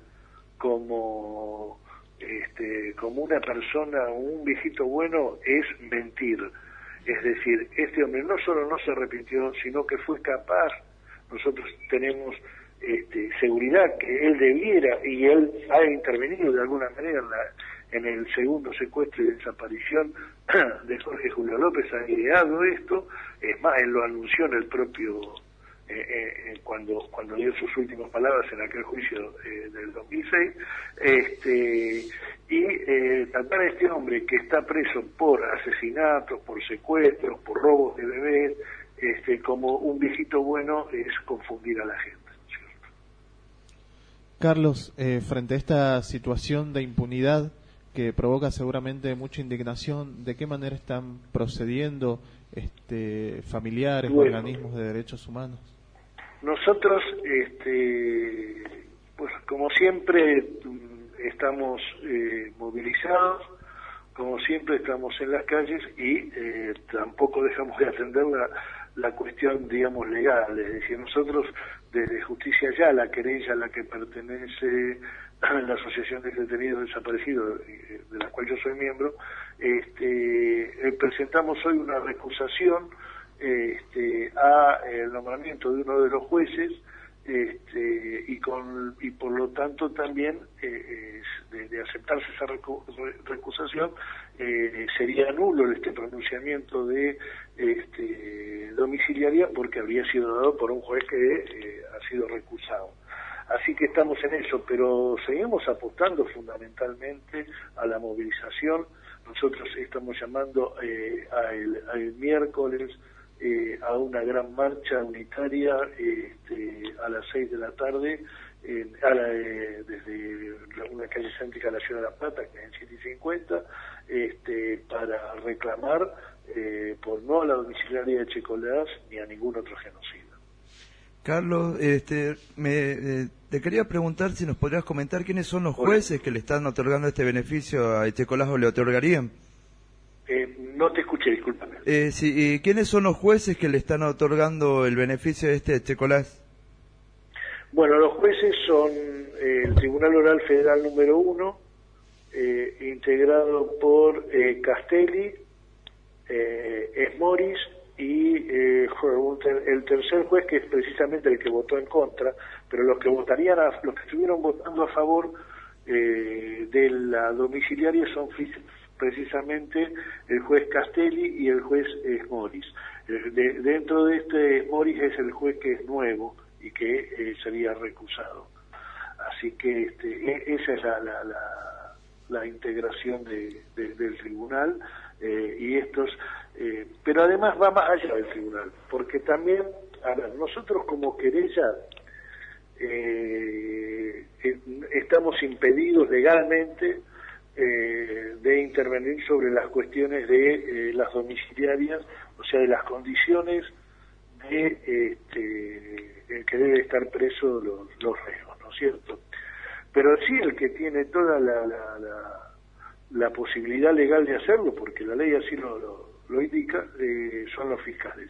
como este como una persona un viejito bueno es mentir es decir este hombre no solo no se arrepintió sino que fue capaz. Nosotros tenemos este, seguridad que él debiera y él ha intervenido de alguna manera en, la- en el segundo secuestro y desaparición de Jorge Julio López, ha ideado esto, es más, él lo anunció en el propio, eh, eh, eh, cuando, cuando dio sus últimas palabras en aquel juicio eh, del 2006, este, y eh, tratar a este hombre que está preso por asesinatos, por secuestros, por robos de bebés, este, como un viejito bueno es confundir a la gente. Carlos, eh, frente a esta situación de impunidad que provoca seguramente mucha indignación, ¿de qué manera están procediendo este, familiares, Bueno. organismos de derechos humanos? Nosotros, este, pues como siempre, estamos eh, movilizados, como siempre estamos en las calles y eh, tampoco dejamos de atender la, la cuestión, digamos, legal. Es decir, nosotros desde Justicia Ya, la querella a la que pertenece la Asociación de Detenidos Desaparecidos, eh, de la cual yo soy miembro, este, eh, presentamos hoy una recusación este, a el nombramiento de uno de los jueces este, y con y por lo tanto también eh, de, aceptarse esa recu- re- recusación eh, sería nulo este pronunciamiento de este, domiciliaria porque habría sido dado por un juez que eh, ha sido recusado. Así que estamos en eso, pero seguimos apostando fundamentalmente a la movilización. Nosotros estamos llamando eh, al, al miércoles eh, a una gran marcha unitaria este, a las 6 de la tarde en- a la, eh, desde una calle céntrica de la ciudad de La Plata, que es en 7 y 50, este, para reclamar eh, por no a la domiciliaria de Checolás ni a ningún otro genocidio. Carlos, este, me, eh, te quería preguntar si nos podrías comentar quiénes son los jueces que le están otorgando este beneficio a Echecolás o le otorgarían. Eh, no te escuché, discúlpame. Eh, sí, ¿y ¿Quiénes son los jueces que le están otorgando el beneficio a este Echecolás? Bueno, los jueces son eh, el Tribunal Oral Federal número uno, eh, integrado por eh, Castelli, eh, Esmoris y eh, el tercer juez que es precisamente el que votó en contra, pero los que votarían, a- los que estuvieron votando a favor eh, de la domiciliaria son precisamente el juez Castelli y el juez Moris. De, dentro de este Moris es el juez que es nuevo y que eh, sería recusado. Así que este, e, esa es la, la, la, integración de, del tribunal eh, y estos, eh, pero además va más allá del tribunal, porque también, a ver, nosotros como querella estamos impedidos legalmente de intervenir sobre las cuestiones de las domiciliarias, o sea, de las condiciones de este, que debe estar preso los, los reos, ¿no es cierto? Pero sí el que tiene toda la, la, posibilidad legal de hacerlo, porque la ley así lo, lo, indica, eh, son los fiscales.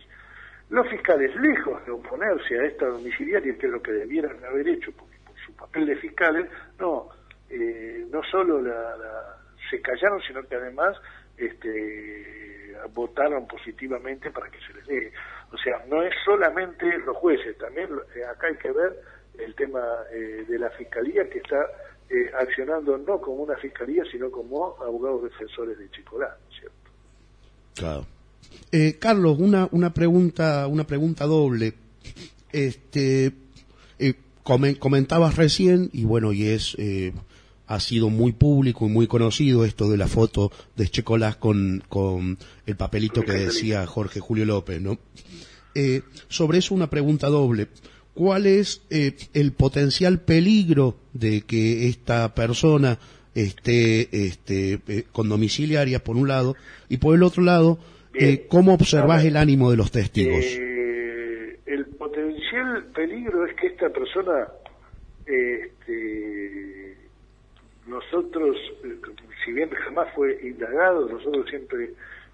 Los fiscales, lejos de oponerse a esta domiciliaria, que es lo que debieran haber hecho, porque por su papel de fiscales, no, eh, no solo la, se callaron, sino que además este, votaron positivamente para que se les dé. O sea, no es solamente los jueces, también eh, acá hay que ver el tema eh, de la fiscalía que está eh, accionando no como una fiscalía, sino como abogados defensores de Chicolá, ¿cierto? Claro. Carlos, una, una pregunta, una pregunta doble. Este, comentabas recién y bueno, y es ha sido muy público y muy conocido esto de la foto de Checolás con, con el papelito que decía Jorge Julio López, ¿no? Eh, sobre eso una pregunta doble. ¿Cuál es eh, el potencial peligro de que esta persona esté este, eh, con domiciliaria, por un lado, y por el otro lado, cómo observas el ánimo de los testigos? el potencial peligro es que esta persona, este, nosotros, si bien jamás fue indagado, nosotros siempre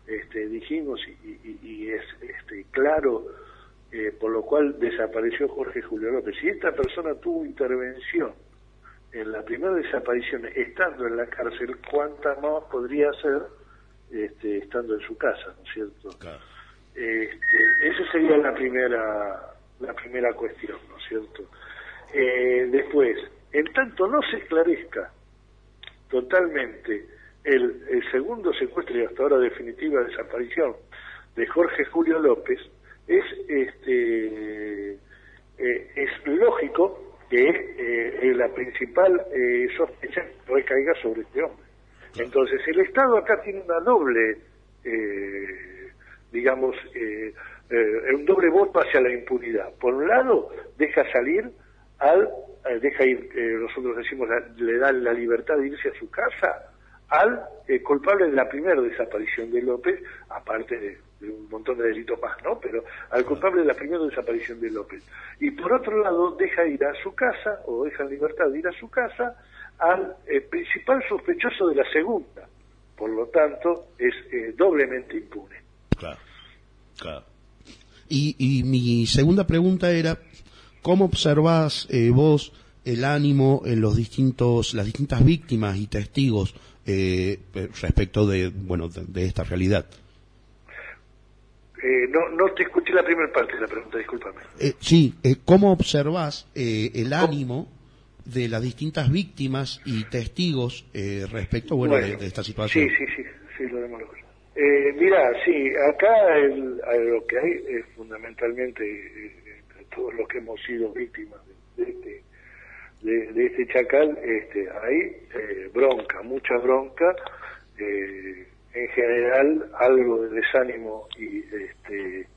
este, dijimos y, es este, claro, eh, por lo cual desapareció Jorge Julio López. Si esta persona tuvo intervención en la primera desaparición estando en la cárcel, ¿cuánta más podría ser este, estando en su casa, ¿no es cierto? Este, esa sería la primera, la primera cuestión, ¿no es cierto? Eh, después, en tanto no se esclarezca totalmente el, segundo secuestro y hasta ahora definitiva desaparición de Jorge Julio López, es, este, eh, es lógico que eh, la principal eh, sospecha recaiga sobre este hombre. Entonces, el Estado acá tiene una doble, digamos, un doble voto hacia la impunidad. Por un lado, deja salir al, deja ir, nosotros decimos, le da la libertad de irse a su casa al eh, culpable de la primera desaparición de López, aparte de, un montón de delitos más, ¿no? Pero al culpable de la primera desaparición de López. Y por otro lado, deja ir a su casa, o deja en libertad de ir a su casa, al eh, principal sospechoso de la segunda. Por lo tanto, es eh, doblemente impune. Claro, claro. Y, y mi segunda pregunta era, ¿cómo observás vos el ánimo en los distintos, las distintas víctimas y testigos eh, respecto de, bueno, de, esta realidad. Eh, no, no te escuché la primera parte de la pregunta, discúlpame. Eh, sí, eh, ¿cómo observas el ánimo de las distintas víctimas y testigos respecto bueno, de, esta situación? Sí, sí, sí, sí lo hemos mira, sí, acá el, lo que hay es fundamentalmente todos los que hemos sido víctimas de este de, este chacal este, hay eh, bronca, mucha bronca, eh, en general algo de desánimo y, este,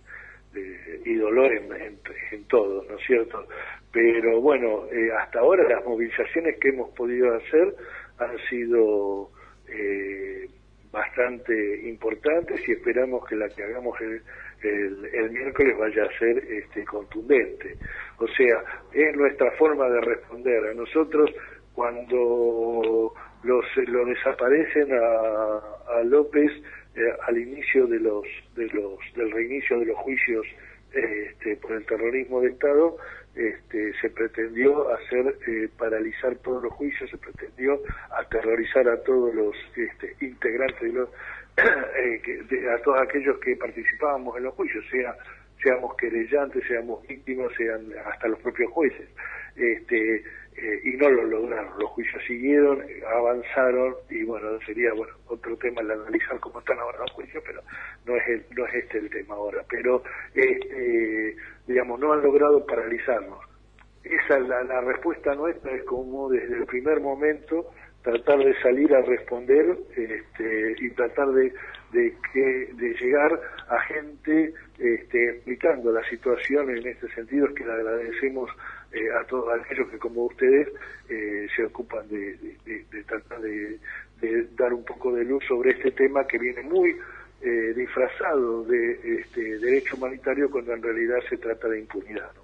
y dolor en, en, todo, ¿no es cierto? Pero bueno, eh, hasta ahora las movilizaciones que hemos podido hacer han sido bastante importantes y esperamos que la que hagamos el, el, miércoles vaya a ser este, contundente. O sea, es nuestra forma de responder. A nosotros, cuando los, lo desaparecen a, a López eh, al inicio de los, de los, del reinicio de los juicios este, por el terrorismo de Estado, este, se pretendió hacer eh, paralizar todos los juicios, se pretendió aterrorizar a todos los este, integrantes de los, a todos aquellos que participábamos en los juicios, sea seamos querellantes, seamos víctimas, sean hasta los propios jueces. Este, eh, y no lo lograron. Los juicios siguieron, avanzaron y bueno, sería bueno otro tema el analizar cómo están ahora los juicios, pero no es el, no es este el tema ahora. Pero este, digamos no han logrado paralizarnos. Esa la, la respuesta nuestra es como desde el primer momento tratar de salir a responder este, y tratar de, llegar a gente este, explicando la situación en este sentido, es que le agradecemos eh, a todos aquellos que como ustedes eh, se ocupan de, tratar de, dar un poco de luz sobre este tema que viene muy eh, disfrazado de este, derecho humanitario cuando en realidad se trata de impunidad.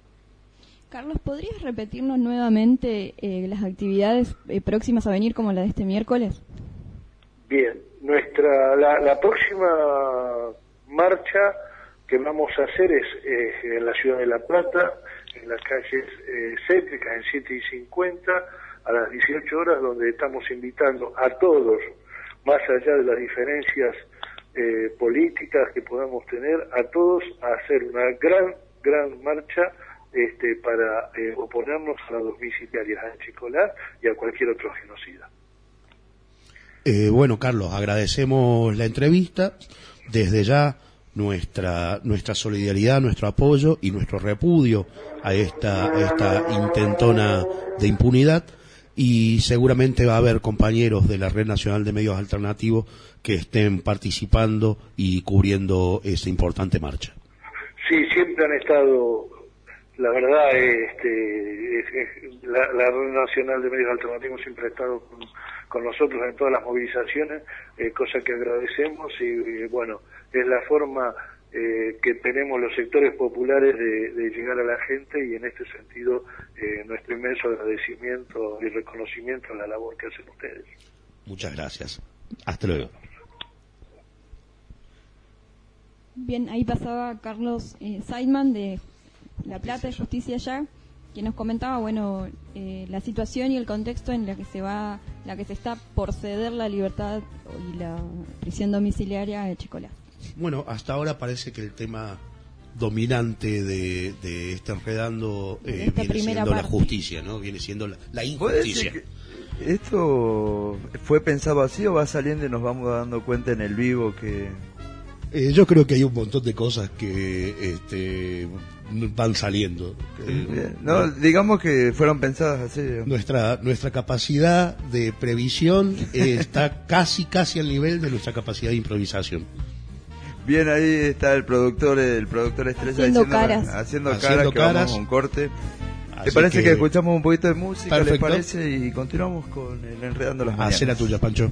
Carlos, ¿podrías repetirnos nuevamente las actividades próximas a venir como la de este miércoles? Bien, nuestra la, la próxima marcha que vamos a hacer es en la ciudad de La Plata, en las calles eh, céntricas, en 7 y 50, a las 18 horas, donde estamos invitando a todos, más allá de las diferencias eh, políticas que podamos tener, a todos a hacer una gran, gran marcha este, para eh, oponernos a las domiciliarias, a Chicolá y a cualquier otro genocida. Eh, bueno, Carlos, agradecemos la entrevista. Desde ya nuestra, nuestra solidaridad, nuestro apoyo y nuestro repudio a esta, esta intentona de impunidad y seguramente va a haber compañeros de la Red Nacional de Medios Alternativos que estén participando y cubriendo esta importante marcha. Sí, siempre han estado, la verdad, este, la, Red Nacional de Medios Alternativos siempre ha estado con, nosotros en todas las movilizaciones, eh, cosa que agradecemos y bueno, es la forma eh, que tenemos los sectores populares de, llegar a la gente y en este sentido eh, nuestro inmenso agradecimiento y reconocimiento a la labor que hacen ustedes. Muchas gracias. Hasta luego. Bien, ahí pasaba Carlos eh, Seidman de La Plata de Justicia Ya, que nos comentaba, bueno, eh, la situación y el contexto en la que se va, la que se está por ceder la libertad y la prisión domiciliaria de Chicolá. Bueno, hasta ahora parece que el tema dominante de, de este enredando eh, viene siendo la justicia, ¿no? Viene siendo la, injusticia. ¿Esto fue pensado así o va saliendo y nos vamos dando cuenta en el vivo que...? Eh, yo creo que hay un montón de cosas que este, van saliendo. no, digamos que fueron pensadas así. Nuestra, nuestra capacidad de previsión está casi, casi al nivel de nuestra capacidad de improvisación. Bien, ahí está el productor, el productor estrella haciendo caras, haciendo, caras, que vamos un corte. ¿Te parece que... escuchamos un poquito de música? ¿Les parece? Y continuamos con el Enredando las Mañanas. Hacé la tuya, Pancho.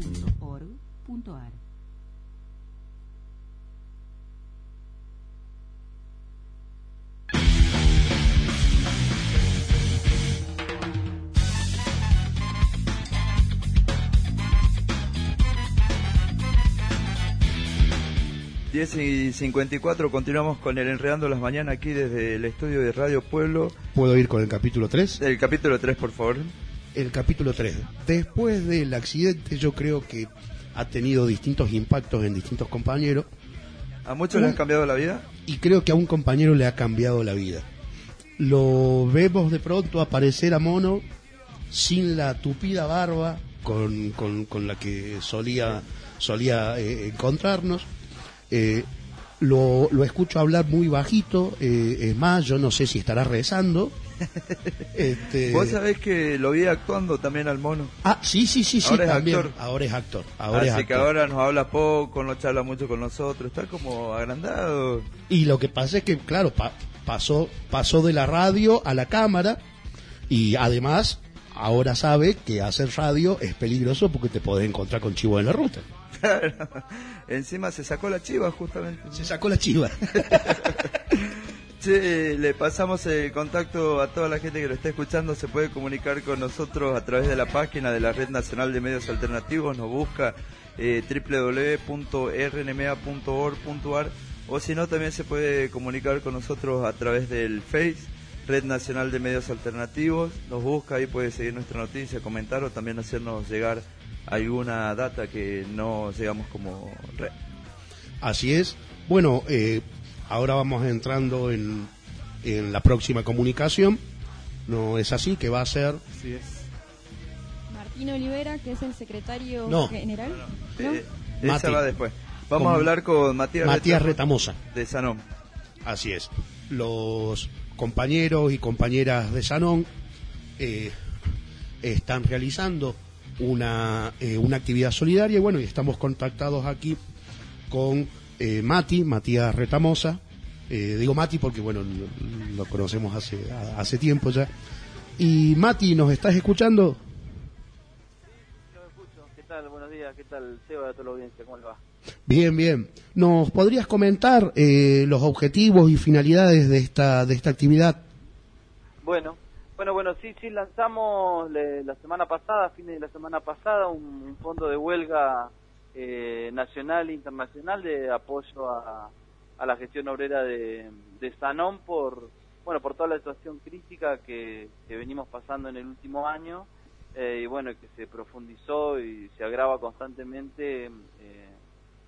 www.rnma.org.ar Diez y 54, continuamos con el Enredando las Mañanas aquí desde el estudio de Radio Pueblo. ¿Puedo ir con el capítulo 3? El capítulo 3, por favor. El capítulo 3. Después del accidente yo creo que ha tenido distintos impactos en distintos compañeros ¿A muchos le han cambiado la vida? y creo que a un compañero le ha cambiado la vida. Lo vemos de pronto aparecer a Mono sin la tupida barba con, con- con la que solía, solía eh, encontrarnos. Eh, lo, lo escucho hablar muy bajito, eh, es más, yo no sé si estará rezando. Este, Vos sabés que lo vi actuando también al mono. Ah, sí, sí, sí, sí, Ahora es también. actor. Ahora es actor. Ahora es Así que ahora nos habla poco, no charla mucho con nosotros, está como agrandado. Y lo que pasa es que, claro, pa- pasó, pasó de la radio a la cámara y además ahora sabe que hacer radio es peligroso porque te podés encontrar con chivo en la ruta. Encima se sacó la chiva justamente. Se sacó la chiva. Che, le pasamos el contacto a toda la gente que lo está escuchando. Se puede comunicar con nosotros a través de la página de la Red Nacional de Medios Alternativos. Nos busca eh, www.rnma.org.ar o si no, también se puede comunicar con nosotros a través del Face, Red Nacional de Medios Alternativos. Nos busca ahí, puede seguir nuestra noticia, comentar o también hacernos llegar alguna data que no llegamos como red. Así es. Bueno, eh, ahora vamos entrando en, en la próxima comunicación. No es así, que va a ser... Así es. Martín Olivera, que es el secretario No. general. ¿No? Eh, esa Mati. va después. Vamos Con a hablar con Matías, Matías Retamosa Retamosa. de Sanón. Así es. Los compañeros y compañeras de Sanón eh, están realizando una, eh, una actividad solidaria y bueno, y estamos contactados aquí con eh, Mati, Matías Retamosa. Eh, digo Mati porque bueno, lo, lo conocemos hace, a- hace tiempo ya. Y Mati, ¿nos estás escuchando? Lo escucho. ¿Qué tal? Buenos días. ¿Qué tal, Seba, de toda la audiencia? ¿Cómo le va? Bien, bien. ¿Nos podrías comentar eh, los objetivos y finalidades de esta, de esta actividad? Bueno, bueno, bueno, sí, sí, lanzamos le- la semana pasada, a fines de la semana pasada, un, fondo de huelga eh, nacional e internacional de apoyo a, la gestión obrera de, Sanón por, bueno, por toda la situación crítica que, que venimos pasando en el último año eh, y bueno, que se profundizó y se agrava constantemente eh,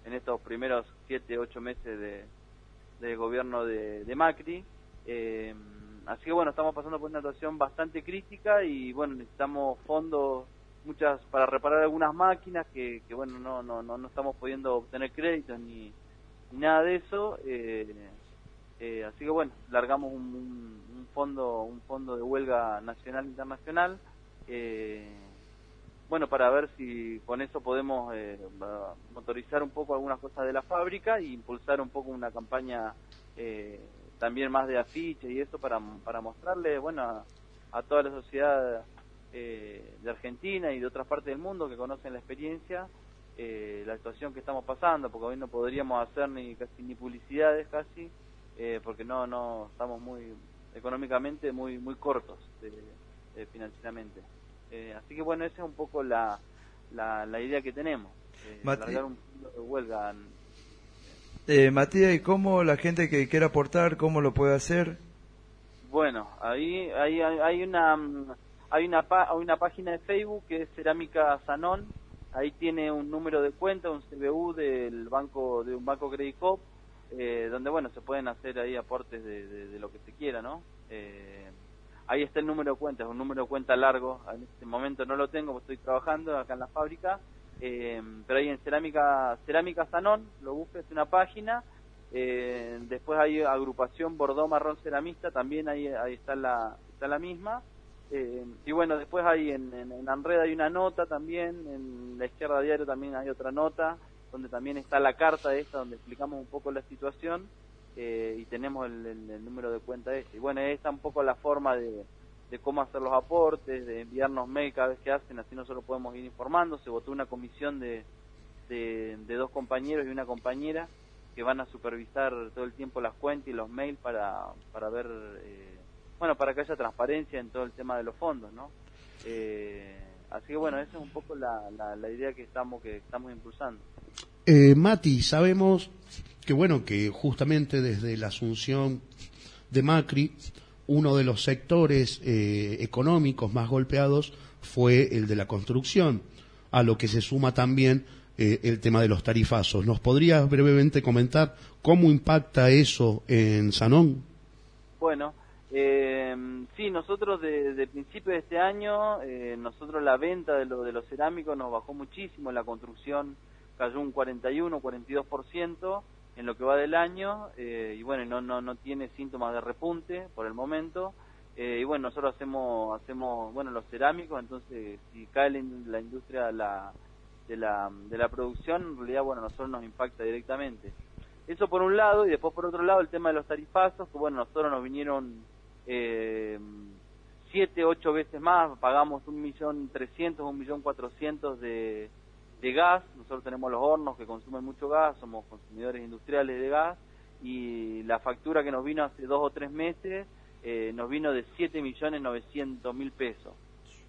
en estos primeros siete, ocho meses de, de gobierno de, de Macri. Eh, así que bueno, estamos pasando por una situación bastante crítica y bueno, necesitamos fondos muchas para reparar algunas máquinas que, que bueno, no, no, no, no estamos pudiendo obtener créditos ni, ni nada de eso. Eh, eh, así que bueno, largamos un, un- un fondo un fondo de huelga nacional e internacional. Eh, bueno, para ver si con eso podemos eh, motorizar un poco algunas cosas de la fábrica y impulsar un poco una campaña eh, también más de afiche y eso para, para mostrarle, bueno, a, a toda la sociedad eh, de Argentina y de otras partes del mundo que conocen la experiencia, eh, la situación que estamos pasando, porque hoy no podríamos hacer ni casi ni publicidades casi, eh, porque no no estamos muy económicamente muy muy cortos financieramente. Eh, así que bueno, esa es un poco la, la, la idea que tenemos. Eh, Mati- largar un fondo de huelga. Eh, Matías, ¿y cómo la gente que quiera aportar, cómo lo puede hacer? Bueno, ahí, hay, hay una mm, hay una hay una página de Facebook que es Cerámica Sanón. Ahí tiene un número de cuenta, un CBU del banco de un banco Credit Coop, eh, donde bueno se pueden hacer ahí aportes de, lo que se quiera, ¿no? Eh, ahí está el número de cuenta, es un número de cuenta largo. En este momento no lo tengo, estoy trabajando acá en la fábrica. Eh, pero ahí en Cerámica, Cerámica Sanón, lo busques, es una página. Eh, después hay agrupación Bordó Marrón Ceramista, también ahí, ahí está, la, está la misma. Eh, y bueno, después hay en, en, Anreda hay una nota también, en la izquierda diario también hay otra nota, donde también está la carta esta, donde explicamos un poco la situación eh, y tenemos el, el- el número de cuenta este. Y bueno, esta un poco la forma de, de cómo hacer los aportes, de enviarnos mail cada vez que hacen, así nosotros podemos ir informando. Se votó una comisión de, de, dos compañeros y una compañera que van a supervisar todo el tiempo las cuentas y los mails para, para ver, eh, bueno, para que haya transparencia en todo el tema de los fondos, ¿no? Eh, así que bueno, esa es un poco la, la, la idea que estamos, que estamos impulsando. Eh, Mati, sabemos que bueno, que justamente desde la asunción de Macri, uno de los sectores eh, económicos más golpeados fue el de la construcción, a lo que se suma también eh, el tema de los tarifazos. ¿Nos podrías brevemente comentar cómo impacta eso en Sanón? Bueno, eh, sí, nosotros de, de principio de este año, eh, nosotros la venta de, de los cerámicos nos bajó muchísimo, la construcción cayó un 41, 42% en lo que va del año, eh, y bueno, no, no, no tiene síntomas de repunte por el momento. Eh, y bueno, nosotros hacemos, hacemos, bueno, los cerámicos, entonces si cae la, in- la industria la, de, la, de la producción, en realidad, bueno, nosotros nos impacta directamente. Eso por un lado, y después por otro lado el tema de los tarifazos, que bueno, nosotros nos vinieron eh, siete, ocho veces más, pagamos un millón trescientos, un millón cuatrocientos de, de gas, nosotros tenemos los hornos que consumen mucho gas, somos consumidores industriales de gas, y la factura que nos vino hace dos o tres meses eh, nos vino de siete millones novecientos mil pesos,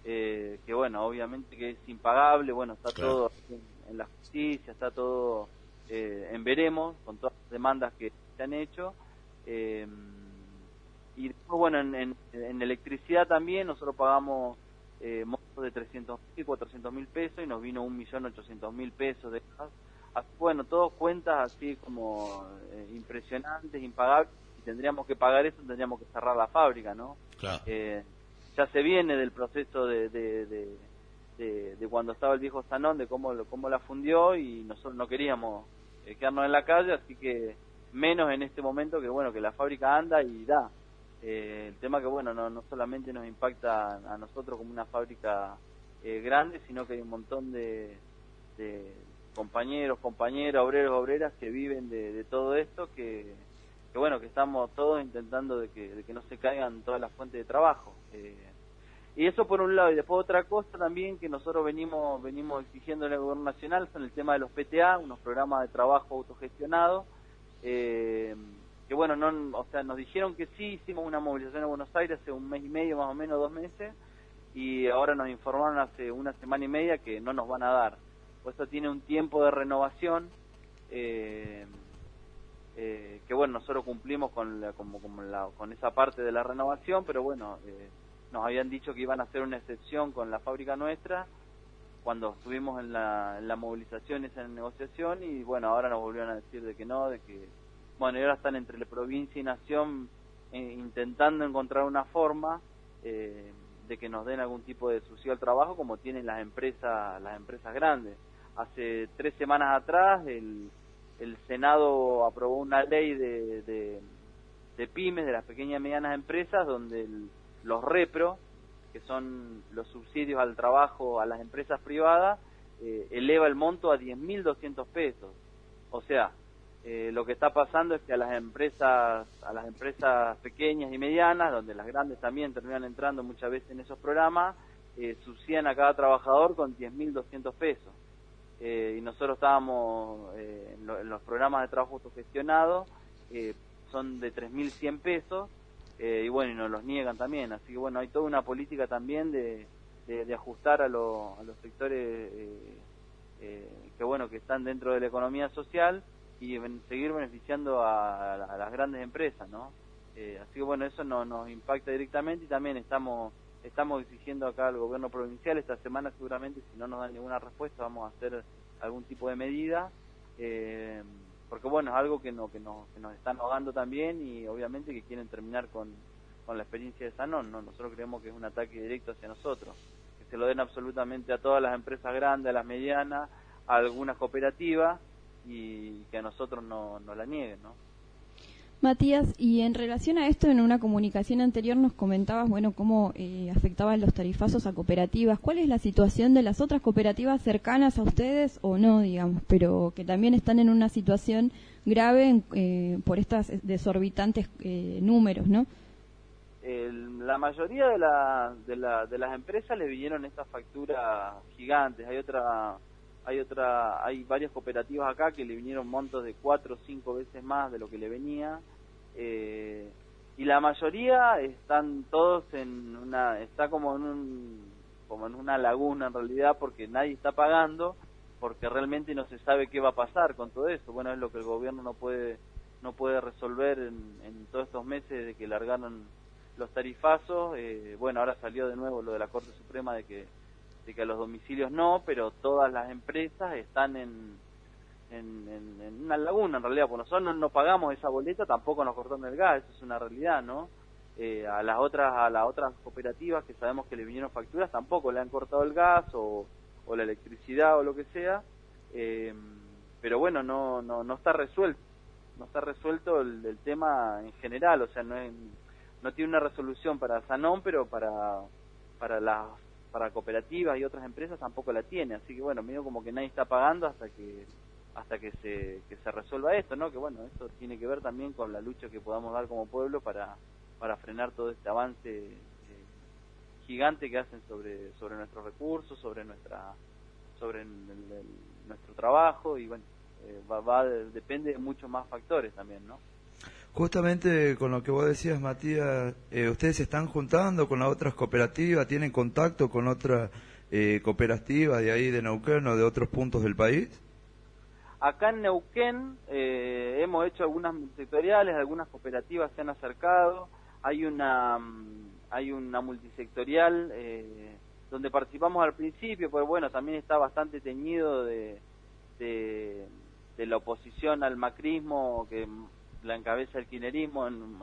eh, que bueno, obviamente que es impagable, bueno, está Claro. todo en, en la justicia, está todo eh, en veremos, con todas las demandas que se han hecho. eh, y después, bueno, en, en- en electricidad también nosotros pagamos eh, de 300 mil, 400 mil pesos y nos vino 1.800.000 pesos de gas. Así, bueno, todo cuentas así como eh, impresionantes, impagables. Si tendríamos que pagar eso, tendríamos que cerrar la fábrica, ¿no? Claro. Eh, ya se viene del proceso de, de, de, de- de cuando estaba el viejo Sanón, de cómo, cómo la fundió y nosotros no queríamos eh, quedarnos en la calle, así que menos en este momento que bueno, que la fábrica anda y da. Eh, el tema que bueno, no, no solamente nos impacta a nosotros como una fábrica eh, grande, sino que hay un montón de, de compañeros, compañeras, obreros, obreras que viven de, de todo esto, que, que bueno, que estamos todos intentando de que, de que no se caigan todas las fuentes de trabajo. Eh, y eso por un lado, y después otra cosa también que nosotros venimos venimos exigiendo en el gobierno nacional son el tema de los PTA, unos programas de trabajo autogestionados, eh, que bueno, no, o sea, nos dijeron que sí, hicimos una movilización en Buenos Aires hace un mes y medio, más o menos dos meses, y ahora nos informaron hace una semana y media que no nos van a dar. Esto tiene un tiempo de renovación, eh, eh, que bueno, nosotros cumplimos con, la, como, como la- con esa parte de la renovación, pero bueno, eh, nos habían dicho que iban a hacer una excepción con la fábrica nuestra cuando estuvimos en la, en la movilización, esa negociación, y bueno, ahora nos volvieron a decir de que no, de que, bueno, y ahora están entre la provincia y nación eh, intentando encontrar una forma eh, de que nos den algún tipo de subsidio al trabajo como tienen las empresas, las empresas grandes. Hace tres semanas atrás el, el Senado aprobó una ley de, de, pymes, de las pequeñas y medianas empresas, donde el- los repro, que son los subsidios al trabajo a las empresas privadas, eh, eleva el monto a 10.200 pesos. O sea, eh, lo que está pasando es que a las empresas, a las empresas pequeñas y medianas, donde las grandes también terminan entrando muchas veces en esos programas, eh, a cada trabajador con 10.200 pesos. Eh, y nosotros estábamos eh, en, lo- en los programas de trabajo autogestionado, eh, son de 3.100 pesos, y bueno, y nos los niegan también. Así que bueno, hay toda una política también de, de, ajustar a, lo- a los sectores que bueno, que están dentro de la economía social y seguir beneficiando a, las grandes empresas, ¿no? Eh, así que bueno, eso no, nos impacta directamente y también estamos estamos exigiendo acá al gobierno provincial esta semana seguramente si no nos dan ninguna respuesta vamos a hacer algún tipo de medida eh, porque bueno es algo que no que nos que nos están ahogando también y obviamente que quieren terminar con, con la experiencia de Sanón no nosotros creemos que es un ataque directo hacia nosotros que se lo den absolutamente a todas las empresas grandes a las medianas a alguna cooperativa y que a nosotros no, no la nieguen, ¿no? Matías, y en relación a esto, en una comunicación anterior nos comentabas, bueno, cómo eh, afectaban los tarifazos a cooperativas. ¿Cuál es la situación de las otras cooperativas cercanas a ustedes o no, digamos, pero que también están en una situación grave eh, por estos desorbitantes eh, números, ¿no? la mayoría de, la, de, la, de las empresas le vinieron estas facturas gigantes. Hay otra hay otra hay varias cooperativas acá que le vinieron montos de cuatro o cinco veces más de lo que le venía eh, y la mayoría están todos en una está como en un como en una laguna en realidad porque nadie está pagando porque realmente no se sabe qué va a pasar con todo esto bueno es lo que el gobierno no puede no puede resolver en, en todos estos meses de que largaron los tarifazos. Eh, bueno ahora salió de nuevo lo de la corte suprema de que de que los domicilios no, pero todas las empresas están en, en, una laguna en realidad, porque nosotros no, pagamos esa boleta, tampoco nos cortaron el gas, eso es una realidad, ¿no? Eh, a las otras a las otras cooperativas que sabemos que le vinieron facturas tampoco le han cortado el gas o, o la electricidad o lo que sea eh, pero bueno no no no está resuelto no está resuelto el, el tema en general o sea no no tiene una resolución para Sanón pero para para las para cooperativas y otras empresas tampoco la tiene, así que bueno, medio como que nadie está pagando hasta que hasta que se, que se resuelva esto, ¿no? Que bueno, esto tiene que ver también con la lucha que podamos dar como pueblo para, para frenar todo este avance eh, gigante que hacen sobre, sobre nuestros recursos, sobre nuestra sobre nuestro trabajo y bueno, eh, va, va, depende de muchos más factores también, ¿no? Justamente con lo que vos decías, Matías, eh, ¿ustedes se están juntando con las otras cooperativas? ¿Tienen contacto con otras eh, cooperativas de ahí de Neuquén o de otros puntos del país? Acá en Neuquén eh, hemos hecho algunas sectoriales, algunas cooperativas se han acercado. Hay una, mm, hay una multisectorial eh, donde participamos al principio, pues bueno, también está bastante teñido de, de, de la oposición al macrismo que la encabeza el kinerismo en,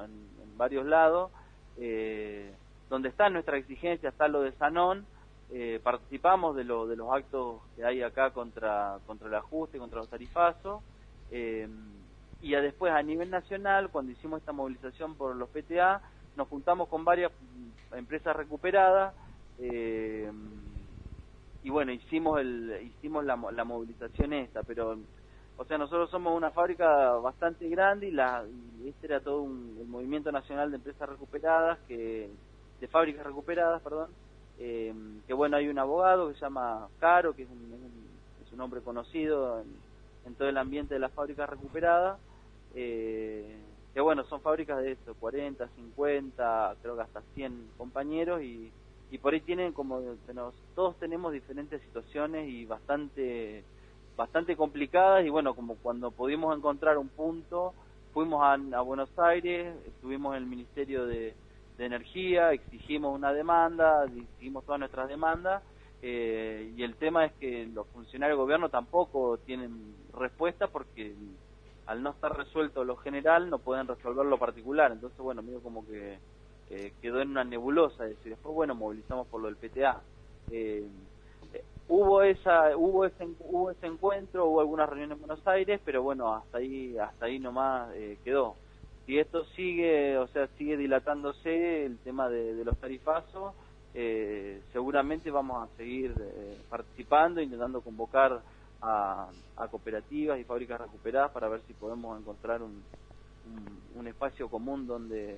varios lados, eh, donde está nuestra exigencia, está lo de Sanón, eh, participamos de, lo, de los actos que hay acá contra, contra el ajuste, contra los tarifazos, eh, y ya después a nivel nacional, cuando hicimos esta movilización por los PTA, nos juntamos con varias empresas recuperadas, y bueno, hicimos, el, hicimos la movilización esta, pero o sea, nosotros somos una fábrica bastante grande y, la, este era todo un, el movimiento nacional de empresas recuperadas, que de fábricas recuperadas, perdón, eh, que bueno, hay un abogado que se llama Caro, que es un, es un hombre conocido en, todo el ambiente de las fábricas recuperadas, eh, que bueno, son fábricas de esto, 40, 50, creo que hasta 100 compañeros y, y por ahí tienen como, todos tenemos diferentes situaciones y bastante bastante complicadas y bueno, como cuando pudimos encontrar un punto, fuimos a, Buenos Aires, estuvimos en el Ministerio de, Energía, exigimos una demanda, exigimos todas nuestras demandas eh, y el tema es que los funcionarios del gobierno tampoco tienen respuesta porque al no estar resuelto lo general no pueden resolver lo particular, entonces bueno, medio como que eh, quedó en una nebulosa, es decir, después bueno, movilizamos por lo del PTA. Eh, hubo esa hubo ese hubo ese encuentro hubo algunas reuniones en Buenos Aires pero bueno hasta ahí hasta ahí nomás eh, quedó. Si esto sigue o sea sigue dilatándose el tema de, los tarifazos eh, seguramente vamos a seguir eh, participando intentando convocar a, cooperativas y fábricas recuperadas para ver si podemos encontrar un, un espacio común donde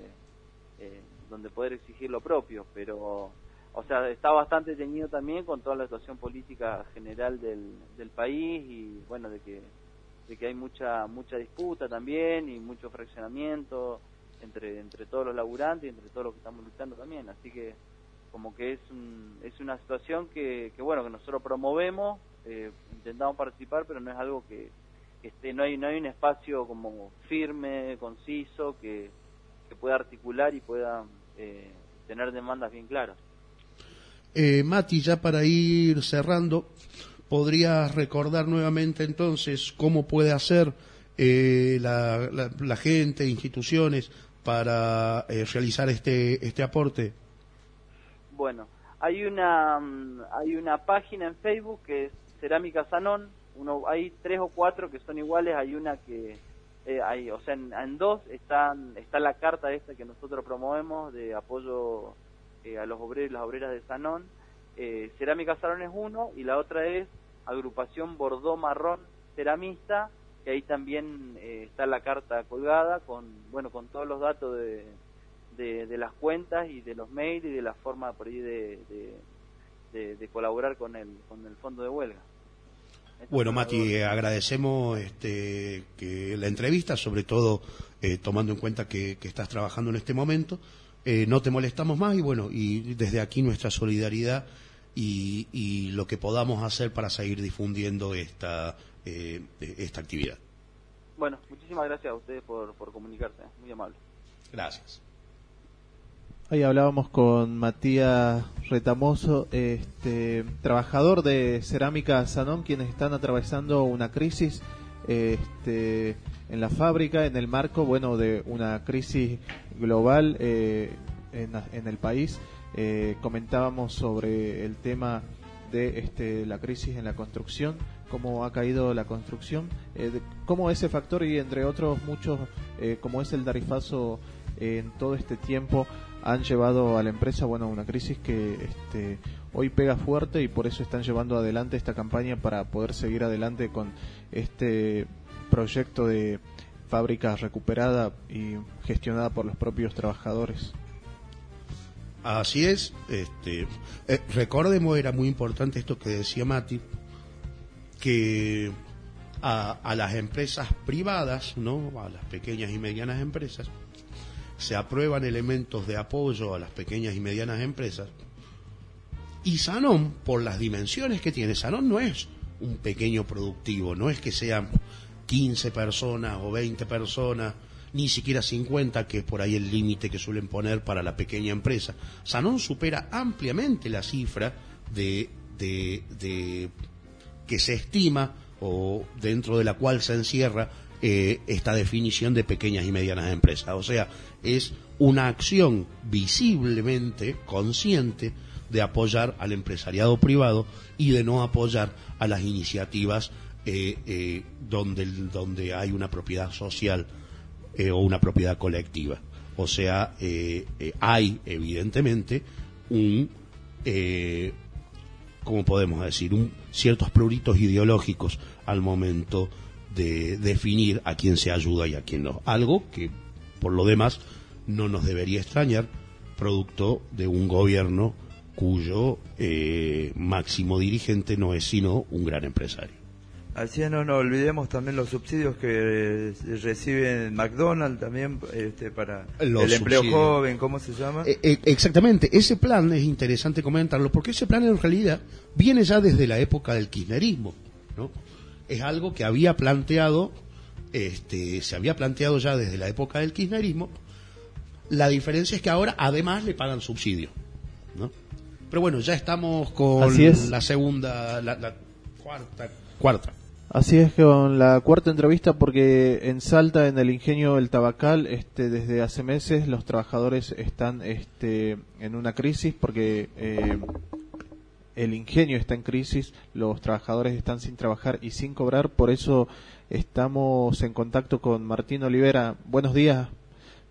donde poder exigir lo propio pero o sea, está bastante teñido también con toda la situación política general del, del país y bueno, de que, de que hay mucha mucha disputa también y mucho fraccionamiento entre entre todos los laburantes y entre todos los que estamos luchando también, así que como que es es una situación que, que bueno que nosotros promovemos, eh, intentamos participar, pero no es algo que, esté, no hay no hay un espacio como firme, conciso que, que pueda articular y pueda eh, tener demandas bien claras. Eh, Mati, ya para ir cerrando, ¿podrías recordar nuevamente entonces cómo puede hacer eh, la, gente, instituciones, para eh, realizar este, este aporte? Bueno, hay una, mm, hay una página en Facebook que es Cerámica Sanón, uno hay tres o cuatro que son iguales, hay una que eh, hay, o sea, en, en dos están está la carta esta que nosotros promovemos de apoyo eh, a los obreros y las obreras de Sanón. Eh, Cerámica Salón es uno y la otra es agrupación Bordó Marrón Ceramista, que ahí también eh, está la carta colgada con bueno con todos los datos de, de, de las cuentas y de los mails y de la forma por ahí de, de, de- colaborar con el con el fondo de huelga. Bueno, Mati, agradecemos este, que la entrevista, sobre todo eh, tomando en cuenta que, que estás trabajando en este momento. Eh, no te molestamos más y bueno, y desde aquí nuestra solidaridad y, y lo que podamos hacer para seguir difundiendo esta, eh, esta actividad. Bueno, muchísimas gracias a ustedes por, por comunicarse, muy amable. Gracias. Ahí hablábamos con Matías Retamoso, este, trabajador de Cerámica Sanón, quienes están atravesando una crisis este, en la fábrica, en el marco, bueno, de una crisis global eh, en, en el país. Eh, comentábamos sobre el tema de este, la crisis en la construcción, cómo ha caído la construcción, eh, cómo ese factor y entre otros muchos, eh, como es el tarifazo eh, en todo este tiempo, han llevado a la empresa bueno, una crisis que este, hoy pega fuerte y por eso están llevando adelante esta campaña para poder seguir adelante con este proyecto de fábrica recuperada y gestionada por los propios trabajadores. Así es. Este, eh, recordemos, era muy importante esto que decía Mati, que a, a las empresas privadas, ¿no? a las pequeñas y medianas empresas, se aprueban elementos de apoyo a las pequeñas y medianas empresas. Y Sanón, por las dimensiones que tiene, Sanón no es un pequeño productivo, no es que sean 15 personas o 20 personas, ni siquiera 50, que es por ahí el límite que suelen poner para la pequeña empresa. Sanón supera ampliamente la cifra de, de, de- que se estima o dentro de la cual se encierra eh, esta definición de pequeñas y medianas empresas. O sea, es una acción visiblemente consciente de apoyar al empresariado privado y de no apoyar a las iniciativas eh, eh, donde, donde hay una propiedad social eh, o una propiedad colectiva. O sea, hay evidentemente un, ¿cómo podemos decir? Un, ciertos pruritos ideológicos al momento de definir a quién se ayuda y a quién no. Algo que, por lo demás, no nos debería extrañar, producto de un gobierno cuyo máximo dirigente no es sino un gran empresario. Así es, no nos olvidemos también los subsidios que eh, reciben McDonald's también este, para Los el empleo subsidios. joven, ¿cómo se llama? Eh, eh, exactamente, ese plan es interesante comentarlo porque ese plan en realidad viene ya desde la época del kirchnerismo, ¿no? Es algo que había planteado, este, se había planteado ya desde la época del kirchnerismo. La diferencia es que ahora además le pagan subsidio, ¿no? Pero bueno, ya estamos con Así es. la segunda, la, la cuarta, cuarta. Así es con la cuarta entrevista porque en Salta, en el ingenio El Tabacal, este, desde hace meses los trabajadores están este, en una crisis porque eh, el ingenio está en crisis, los trabajadores están sin trabajar y sin cobrar, por eso estamos en contacto con Martín Olivera. Buenos días,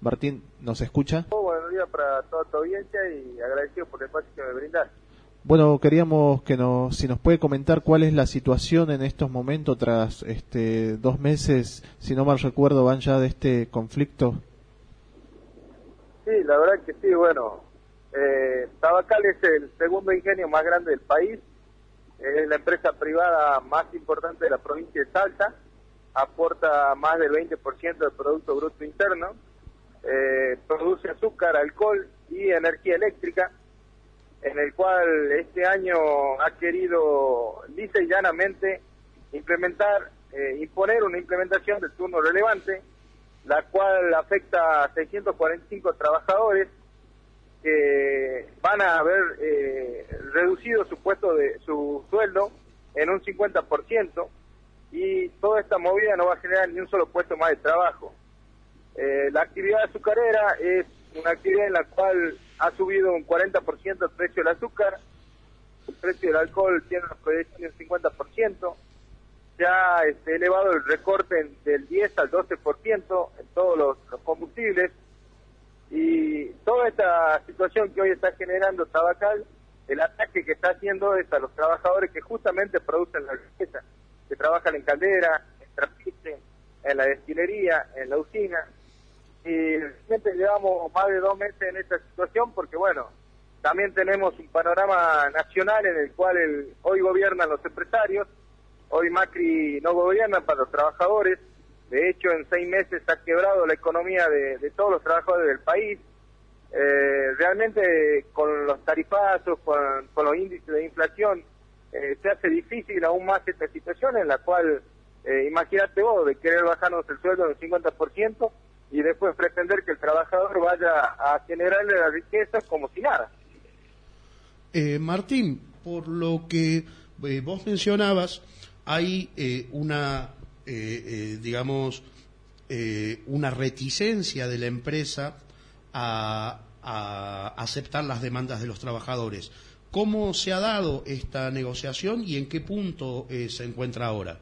Martín, ¿nos escucha? buenos días para toda tu audiencia y agradecido por el espacio que me brindas. Bueno, queríamos que nos, si nos puede comentar cuál es la situación en estos momentos tras este dos meses, si no mal recuerdo, van ya de este conflicto. Sí, la verdad que sí, bueno, eh, Tabacal es el segundo ingenio más grande del país, es la empresa privada más importante de la provincia de Salta, aporta más del 20% del Producto Bruto Interno, eh, produce azúcar, alcohol y energía eléctrica, en el cual este año ha querido lisa y llanamente implementar, eh, imponer una implementación del turno relevante, la cual afecta a 645 trabajadores que van a haber eh, reducido su puesto de su sueldo en un 50% y toda esta movida no va a generar ni un solo puesto más de trabajo. Eh, la actividad azucarera es una actividad en la cual ha subido un 40% el precio del azúcar, el precio del alcohol tiene una proyección de un 50%, se ha este, elevado el recorte en- del 10 al 12% en todos los, combustibles y toda esta situación que hoy está generando Tabacal, el ataque que está haciendo es a los trabajadores que justamente producen la riqueza, que trabajan en caldera, en trapiste, en la destilería, en la usina. Y realmente llevamos más de dos meses en esta situación porque, bueno, también tenemos un panorama nacional en el cual el- hoy gobiernan los empresarios, hoy Macri no gobierna para los trabajadores, de hecho en seis meses ha quebrado la economía de, todos los trabajadores del país, Eh, realmente con los tarifazos, con, con los índices de inflación, eh, se hace difícil aún más esta situación en la cual, eh, imagínate vos, de querer bajarnos el sueldo del 50% y después pretender que el trabajador vaya a generarle la riqueza como si nada. Eh, Martín, por lo que eh, vos mencionabas, hay eh, una, eh, eh, digamos, una reticencia de la empresa a, a aceptar las demandas de los trabajadores. ¿Cómo se ha dado esta negociación y en qué punto se encuentra ahora?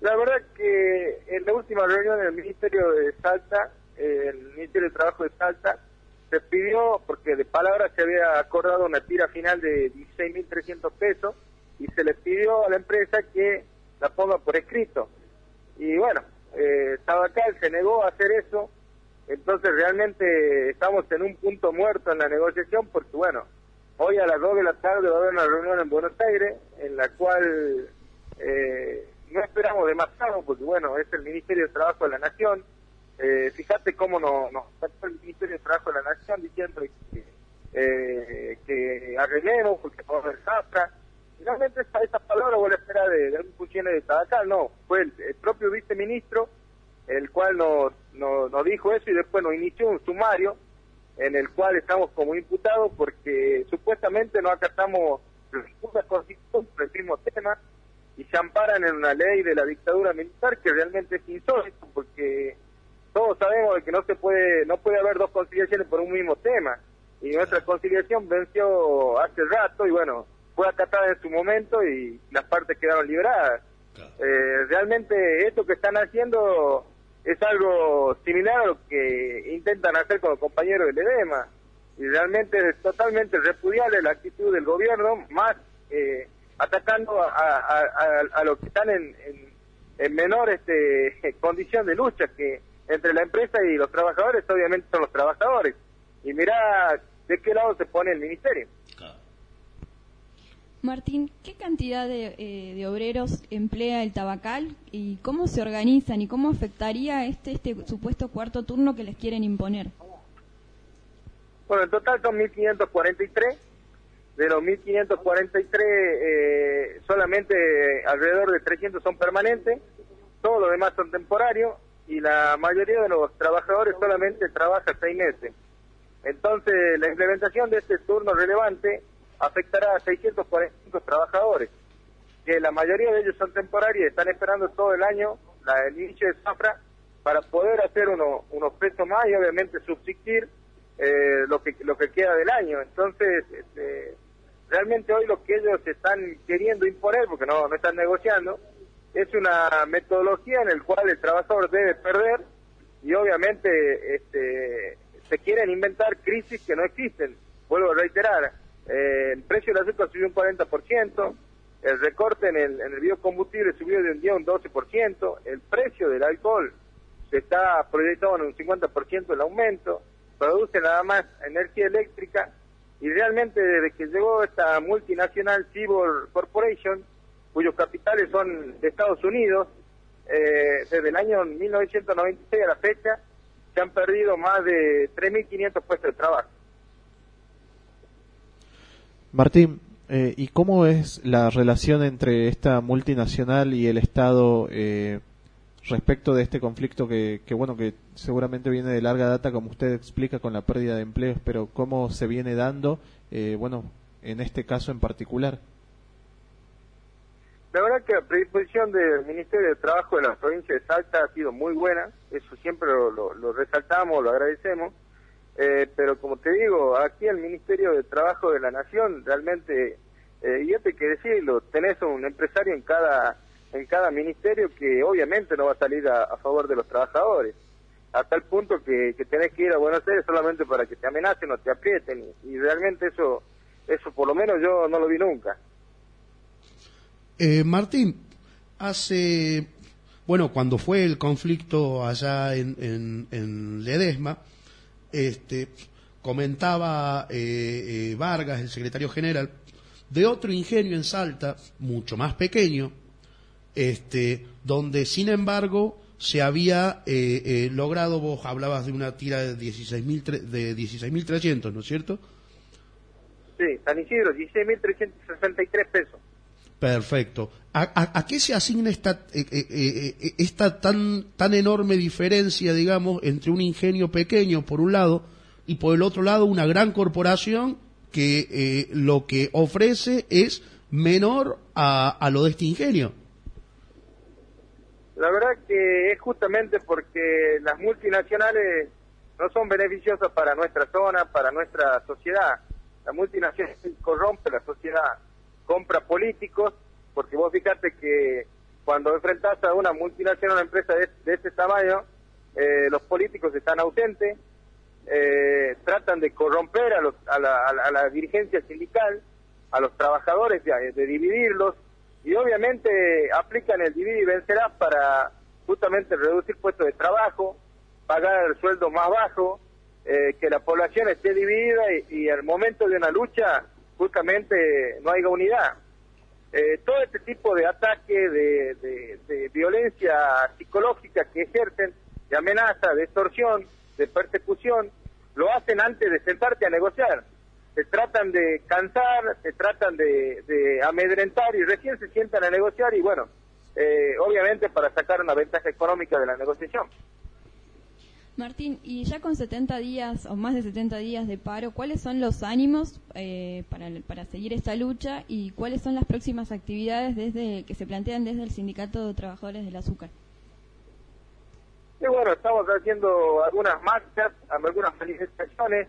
La verdad que en la última reunión del Ministerio de Salta, el Ministerio de Trabajo de Salta, se pidió, porque de palabra se había acordado una tira final de 16.300 pesos, y se le pidió a la empresa que la ponga por escrito. Y bueno, eh, Tabacal se negó a hacer eso, entonces realmente estamos en un punto muerto en la negociación, porque bueno, hoy a las 2 de la tarde va a haber una reunión en Buenos Aires, en la cual eh, no esperamos demasiado, porque bueno, es el Ministerio de Trabajo de la Nación. Eh, fíjate cómo nos no, el Ministerio de Trabajo de la Nación diciendo que, eh, que arreglemos, porque vamos a. Finalmente esa, esa palabra vos la esperás de, de algún funcionario de Tabacal, no, fue el, el propio viceministro el cual nos, nos, nos dijo eso y después nos inició un sumario en el cual estamos como imputados porque supuestamente no acatamos la constitución por el mismo tema y se amparan en una ley de la dictadura militar que realmente es insólito porque todos sabemos de que no se puede no puede haber dos conciliaciones por un mismo tema. Y nuestra conciliación venció hace rato y bueno fue acatada en su momento y las partes quedaron liberadas. Eh, realmente esto que están haciendo es algo similar a lo que intentan hacer con los compañeros del EDEMA. Y realmente es totalmente repudiable la actitud del gobierno, más eh, atacando a, a, a, a los que están en, en, en menor este, condición de lucha, que entre la empresa y los trabajadores obviamente son los trabajadores. Y mira de qué lado se pone el ministerio. Martín, ¿qué cantidad de, eh, de obreros emplea el Tabacal y cómo se organizan y cómo afectaría este, este supuesto cuarto turno que les quieren imponer? Bueno, en total son 1.543. De los 1.543, eh, solamente alrededor de 300 son permanentes. Todos los demás son temporarios y la mayoría de los trabajadores solamente trabaja seis meses. Entonces, la implementación de este turno relevante afectará a 645 trabajadores, que la mayoría de ellos son temporarios y están esperando todo el año la, el inicio de zafra para poder hacer uno, unos pesos más y obviamente subsistir eh, lo que lo que queda del año. Entonces, este, realmente hoy lo que ellos están queriendo imponer, porque no, no están negociando, es una metodología en la cual el trabajador debe perder y obviamente este, se quieren inventar crisis que no existen. Vuelvo a reiterar, eh, el precio del azúcar subió un 40%, el recorte en el, en el biocombustible subió de un día un 12%, el precio del alcohol se está proyectado en un 50% el aumento, produce nada más energía eléctrica y realmente desde que llegó esta multinacional Cibor Corporation, cuyos capitales son de Estados Unidos, eh, desde el año 1996 a la fecha, se han perdido más de 3.500 puestos de trabajo. Martín, eh, ¿y cómo es la relación entre esta multinacional y el Estado eh, respecto de este conflicto que, que, bueno, que seguramente viene de larga data, como usted explica, con la pérdida de empleos, pero cómo se viene dando, eh, bueno, en este caso en particular? La verdad que la predisposición del Ministerio de Trabajo de la provincia de Salta ha sido muy buena, eso siempre lo, lo, lo resaltamos, lo agradecemos, eh, pero como te digo, aquí el Ministerio de Trabajo de la Nación realmente Eh, y hay que decirlo, tenés un empresario en cada en cada ministerio que obviamente no va a salir a favor de los trabajadores, a tal punto que, que tenés que ir a Buenos Aires solamente para que te amenacen o te aprieten, y, realmente eso, eso por lo menos yo no lo vi nunca. Eh, Martín, hace, bueno, cuando fue el conflicto allá en, en, en Ledesma, este, comentaba eh, eh, Vargas, el secretario general, de otro ingenio en Salta, mucho más pequeño, este, donde sin embargo se había eh, eh, logrado, vos hablabas de una tira de 16.000 tre- de 16.300, ¿no es cierto? Sí, San Isidro, 16.363 pesos. Perfecto. ¿A, a- a qué se asigna esta, eh, esta tan, tan enorme diferencia, digamos, entre un ingenio pequeño, por un lado, y por el otro lado una gran corporación que eh, lo que ofrece es menor a, a lo de este ingenio? La verdad que es justamente porque las multinacionales no son beneficiosas para nuestra zona, para nuestra sociedad. La multinacional corrompe la sociedad, compra políticos, porque vos fíjate que cuando enfrentás a una multinacional, una empresa de, de este tamaño, eh, los políticos están ausentes, eh, tratan de corromper a, los, a, la, a la- a la dirigencia sindical, a los trabajadores, de, de dividirlos, y obviamente aplican el dividir y vencerás para justamente reducir puestos de trabajo, pagar el sueldo más bajo, eh, que la población esté dividida y, al momento de una lucha justamente no haya unidad. Eh, todo este tipo de ataque, de violencia psicológica que ejercen, de amenaza, de extorsión, de persecución, lo hacen antes de sentarte a negociar. Se tratan de cansar, se tratan de, de amedrentar y recién se sientan a negociar y bueno, eh, obviamente para sacar una ventaja económica de la negociación. Martín, y ya con 70 días o más de 70 días de paro, ¿cuáles son los ánimos eh, para, para seguir esta lucha y cuáles son las próximas actividades desde que se plantean desde el Sindicato de Trabajadores del Azúcar? Y bueno, estamos haciendo algunas marchas, algunas manifestaciones.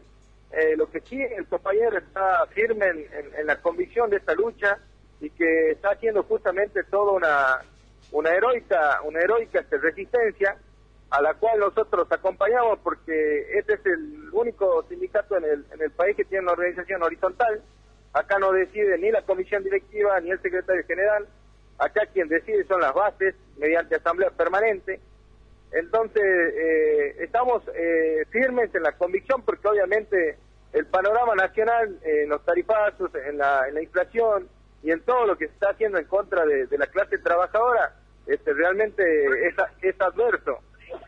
Eh, lo que sí, el compañero está firme en, en- en la convicción de esta lucha y que está haciendo justamente toda una, una heroica, una heroica este, resistencia a la cual nosotros acompañamos porque este es el único sindicato en el, en el país que tiene una organización horizontal. Acá no decide ni la comisión directiva ni el secretario general. Acá quien decide son las bases mediante asamblea permanente. Entonces, eh, estamos eh, firmes en la convicción porque obviamente el panorama nacional eh, en los tarifazos, en la, en la inflación y en todo lo que se está haciendo en contra de, de la clase trabajadora, este, realmente es, es adverso.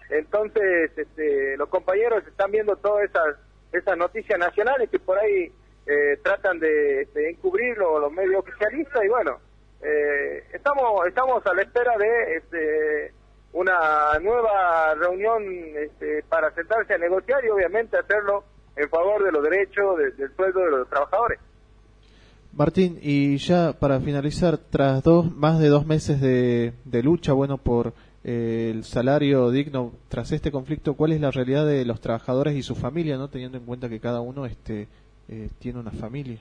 Entonces, este, los compañeros están viendo todas esas, esas noticias nacionales que por ahí eh, tratan de, de encubrirlo los medios oficialistas y bueno, eh, estamos, estamos a la espera de este, una nueva reunión este, para sentarse a negociar y obviamente hacerlo en favor de los derechos, de- del sueldo de los trabajadores. Martín, y ya para finalizar, tras dos, más de dos meses de, de lucha, bueno, por eh, el salario digno, tras este conflicto, ¿cuál es la realidad de los trabajadores y su familia, no teniendo en cuenta que cada uno este, eh, tiene una familia?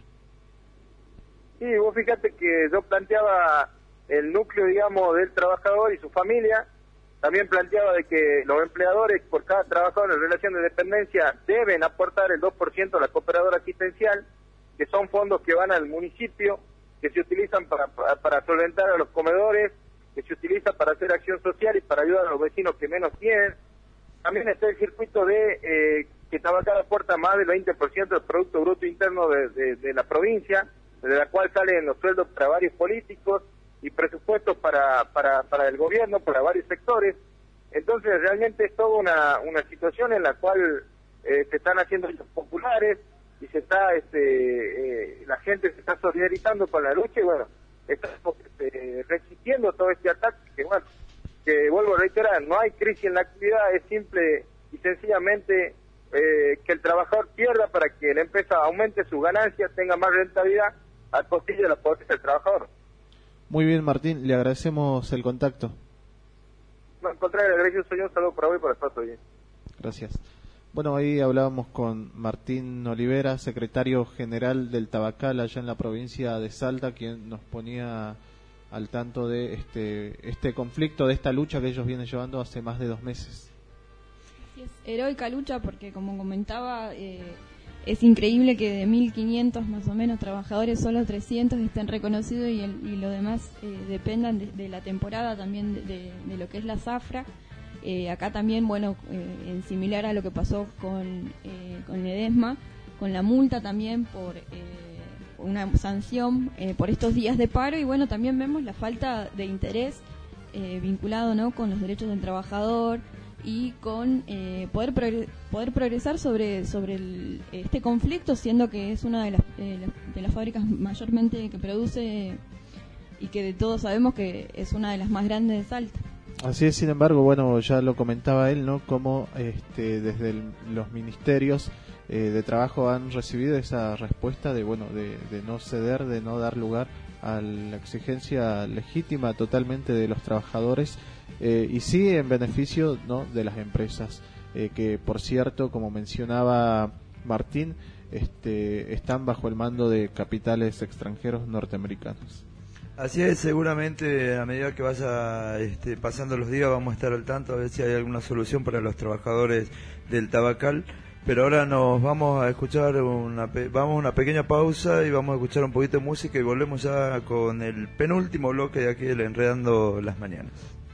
Sí, vos fíjate que yo planteaba el núcleo, digamos, del trabajador y su familia. También planteaba de que los empleadores por cada trabajador en relación de dependencia deben aportar el 2% a la cooperadora asistencial, que son fondos que van al municipio, que se utilizan para, para, solventar a los comedores, que se utiliza para hacer acción social y para ayudar a los vecinos que menos tienen. También está el circuito de eh, que Tabacada aporta más del 20% del Producto Bruto Interno de, de- de la provincia, de la cual salen los sueldos para varios políticos y presupuestos para, para, para el gobierno, para varios sectores. Entonces, realmente es toda una, una situación en la cual eh, se están haciendo hechos populares y se está, este, eh, la gente se está solidarizando con la lucha y bueno, estamos este, resistiendo todo este ataque que bueno, que vuelvo a reiterar, no hay crisis en la actividad, es simple y sencillamente eh, que el trabajador pierda para que la empresa aumente sus ganancias, tenga más rentabilidad a costilla de la pobreza del trabajador. Muy bien, Martín, le agradecemos el contacto. No, al contrario, gracias, soy un saludo para hoy y para todos. Gracias. Bueno, ahí hablábamos con Martín Olivera, secretario general del Tabacal allá en la provincia de Salta, quien nos ponía al tanto de este, este conflicto, de esta lucha que ellos vienen llevando hace más de dos meses. Así es, heroica lucha porque como comentaba, eh, es increíble que de 1.500 más o menos trabajadores solo 300 estén reconocidos y, el, y lo demás eh, dependan de, la temporada también de, de- lo que es la zafra. Eh, acá también, bueno, eh, en similar a lo que pasó con, con Ledesma, con la multa también por una sanción por estos días de paro y bueno, también vemos la falta de interés vinculado ¿no? con los derechos del trabajador y con eh, poder poder progresar sobre sobre el- este conflicto siendo que es una de las, eh, las- de las fábricas mayormente que produce y que todos sabemos que es una de las más grandes de Salta. Así es, sin embargo, bueno, ya lo comentaba él, ¿no? Como este, desde el- los ministerios eh, de trabajo han recibido esa respuesta de, bueno, de, de no ceder, de no dar lugar a la exigencia legítima totalmente de los trabajadores eh, y sí en beneficio, ¿no? De las empresas, eh, que por cierto, como mencionaba Martín, este, están bajo el mando de capitales extranjeros norteamericanos. Así es, seguramente a medida que vaya este, pasando los días vamos a estar al tanto a ver si hay alguna solución para los trabajadores del tabacal. Pero ahora nos vamos a escuchar una, vamos a una pequeña pausa y vamos a escuchar un poquito de música y volvemos ya con el penúltimo bloque de aquí del Enredando las Mañanas.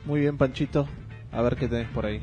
Muy bien, Panchito, a ver qué tenés por ahí.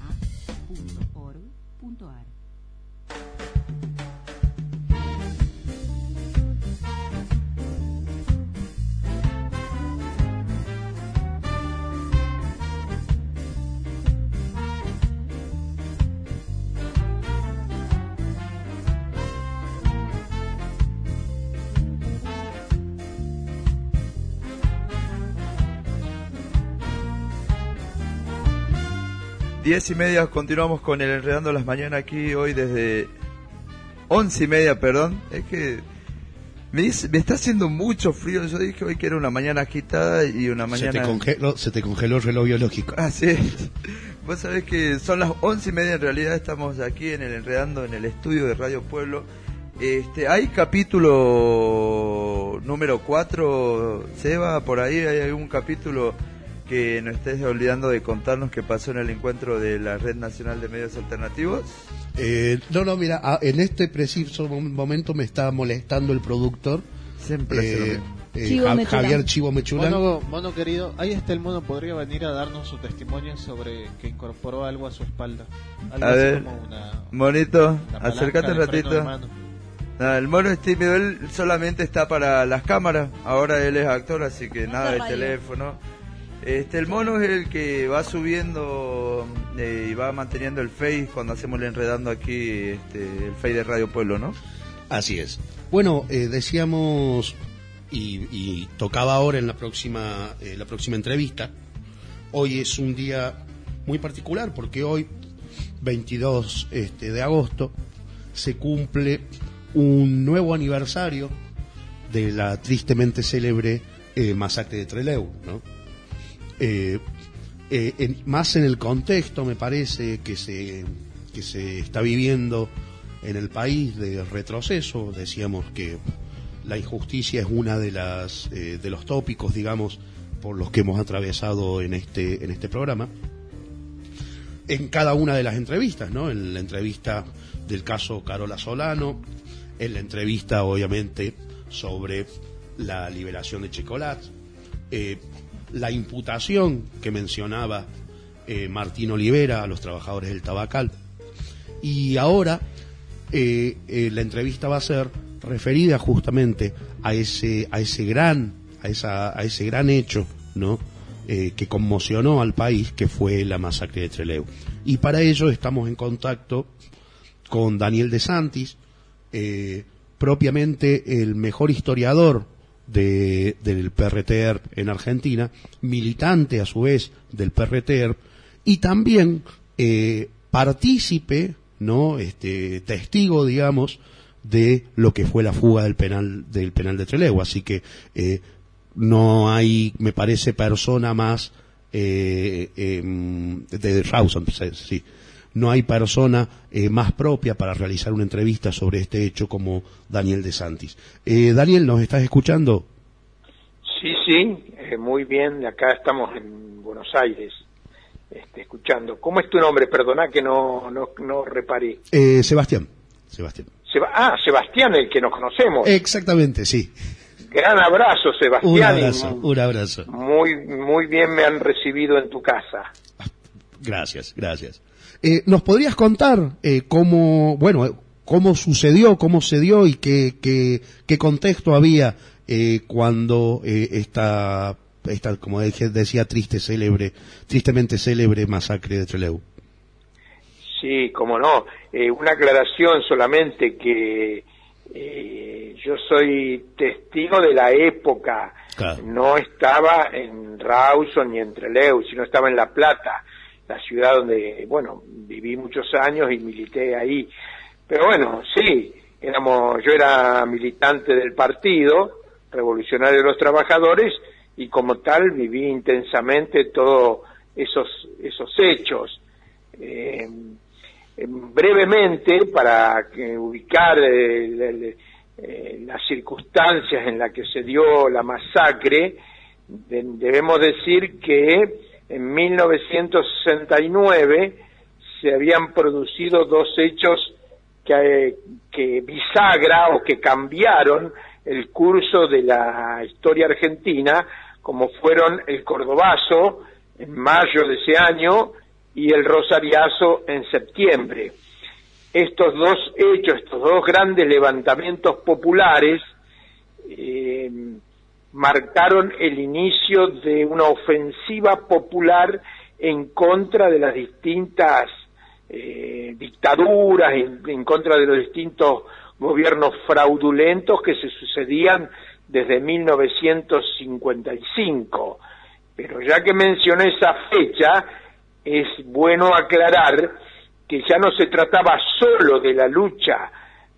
10 y media continuamos con el Enredando las Mañanas aquí hoy desde 11 y media, perdón. Es que me, dice, me, está haciendo mucho frío. Yo dije hoy que era una mañana agitada y una mañana... Se te congeló, se te congeló el reloj biológico. Ah, Así es. Vos sabés que son las 11 y media en realidad. Estamos aquí en el Enredando, en el estudio de Radio Pueblo. Este, hay capítulo número 4, Seba, por ahí hay algún capítulo que no estés olvidando de contarnos que pasó en el encuentro de la Red Nacional de Medios Alternativos. Eh, no, no, mira, a- en este preciso mom- momento me está molestando el productor. Siempre hace lo eh, mismo. eh, Chivo Ja- Mechulán. Javier Chivo Mechulán. Mono, mono querido, ahí está el mono, podría venir a darnos su testimonio sobre que incorporó algo a su espalda. Algo A así ver, como una- monito, una acércate un ratito. Nada, el mono es tímido, él solamente está para las cámaras. Ahora él es actor, así que nada de radio. teléfono. Este, el mono es el que va subiendo eh, y va manteniendo el Face cuando hacemos el enredando aquí, este, el Face de Radio Pueblo, ¿no? Así es. Bueno, eh, decíamos y, tocaba ahora en la próxima, eh, la próxima entrevista. Hoy es un día muy particular porque hoy, 22 este, de agosto, se cumple un nuevo aniversario de la tristemente célebre masacre de Trelew, ¿no? Eh, eh, más en el contexto, me parece, que se, que se está viviendo en el país de retroceso. Decíamos que la injusticia es una de eh, de los tópicos, digamos, por los que hemos atravesado en este en este programa. En cada una de las entrevistas, ¿no? En la entrevista del caso Carola Solano, en la entrevista, obviamente, sobre la liberación de Checolat, eh, la imputación que mencionaba eh, Martín Olivera a los trabajadores del Tabacal. Y ahora eh, eh, la entrevista va a ser referida justamente a ese, a ese gran, a esa, a ese gran hecho, ¿no? Que conmocionó al país, que fue la masacre de Trelew. Y para ello estamos en contacto con Daniel De Santis, propiamente el mejor historiador de- del PRTER en Argentina, militante a su vez del PRTER y también eh, partícipe, no, este, testigo, digamos, de lo que fue la fuga del penal del penal de Trelew. Así que eh, no hay, me parece, persona más eh, em, de Rawson, sí. No hay persona eh, más propia para realizar una entrevista sobre este hecho como Daniel De Santis. Eh, Daniel, ¿nos estás escuchando? Sí, sí, eh, muy bien. Acá estamos en Buenos Aires, este, escuchando. ¿Cómo es tu nombre? Perdona que no, no, no reparé. Eh, Sebastián. Sebastián. Seba- ah, Sebastián, el que nos conocemos. Exactamente, sí. Gran abrazo, Sebastián. Un abrazo, un abrazo. Muy, muy bien me han recibido en tu casa. Gracias, gracias. Eh, ¿Nos podrías contar eh, cómo, bueno, eh, cómo sucedió, cómo se dio y qué, qué, qué contexto había eh, cuando eh, esta, esta, como decía, triste, célebre, tristemente célebre masacre de Trelew? Sí, cómo no. Eh, una aclaración solamente que eh, yo soy testigo de la época. No estaba en Rawson ni en Trelew, sino estaba en La Plata, la ciudad donde, bueno, viví muchos años y milité ahí. Pero bueno, sí, éramos, yo era militante del partido revolucionario de los trabajadores y como tal viví intensamente todos esos, esos hechos. Eh, brevemente, para que ubicar eh, le- eh, las circunstancias en las que se dio la masacre, de- debemos decir que en 1969 se habían producido dos hechos que, que bisagra o que cambiaron el curso de la historia argentina, como fueron el Cordobazo en mayo de ese año y el Rosariazo en septiembre. Estos dos hechos, estos dos grandes levantamientos populares, eh, marcaron el inicio de una ofensiva popular en contra de las distintas eh, dictaduras, en, en contra de los distintos gobiernos fraudulentos que se sucedían desde 1955. Pero ya que mencioné esa fecha, es bueno aclarar que ya no se trataba solo de la lucha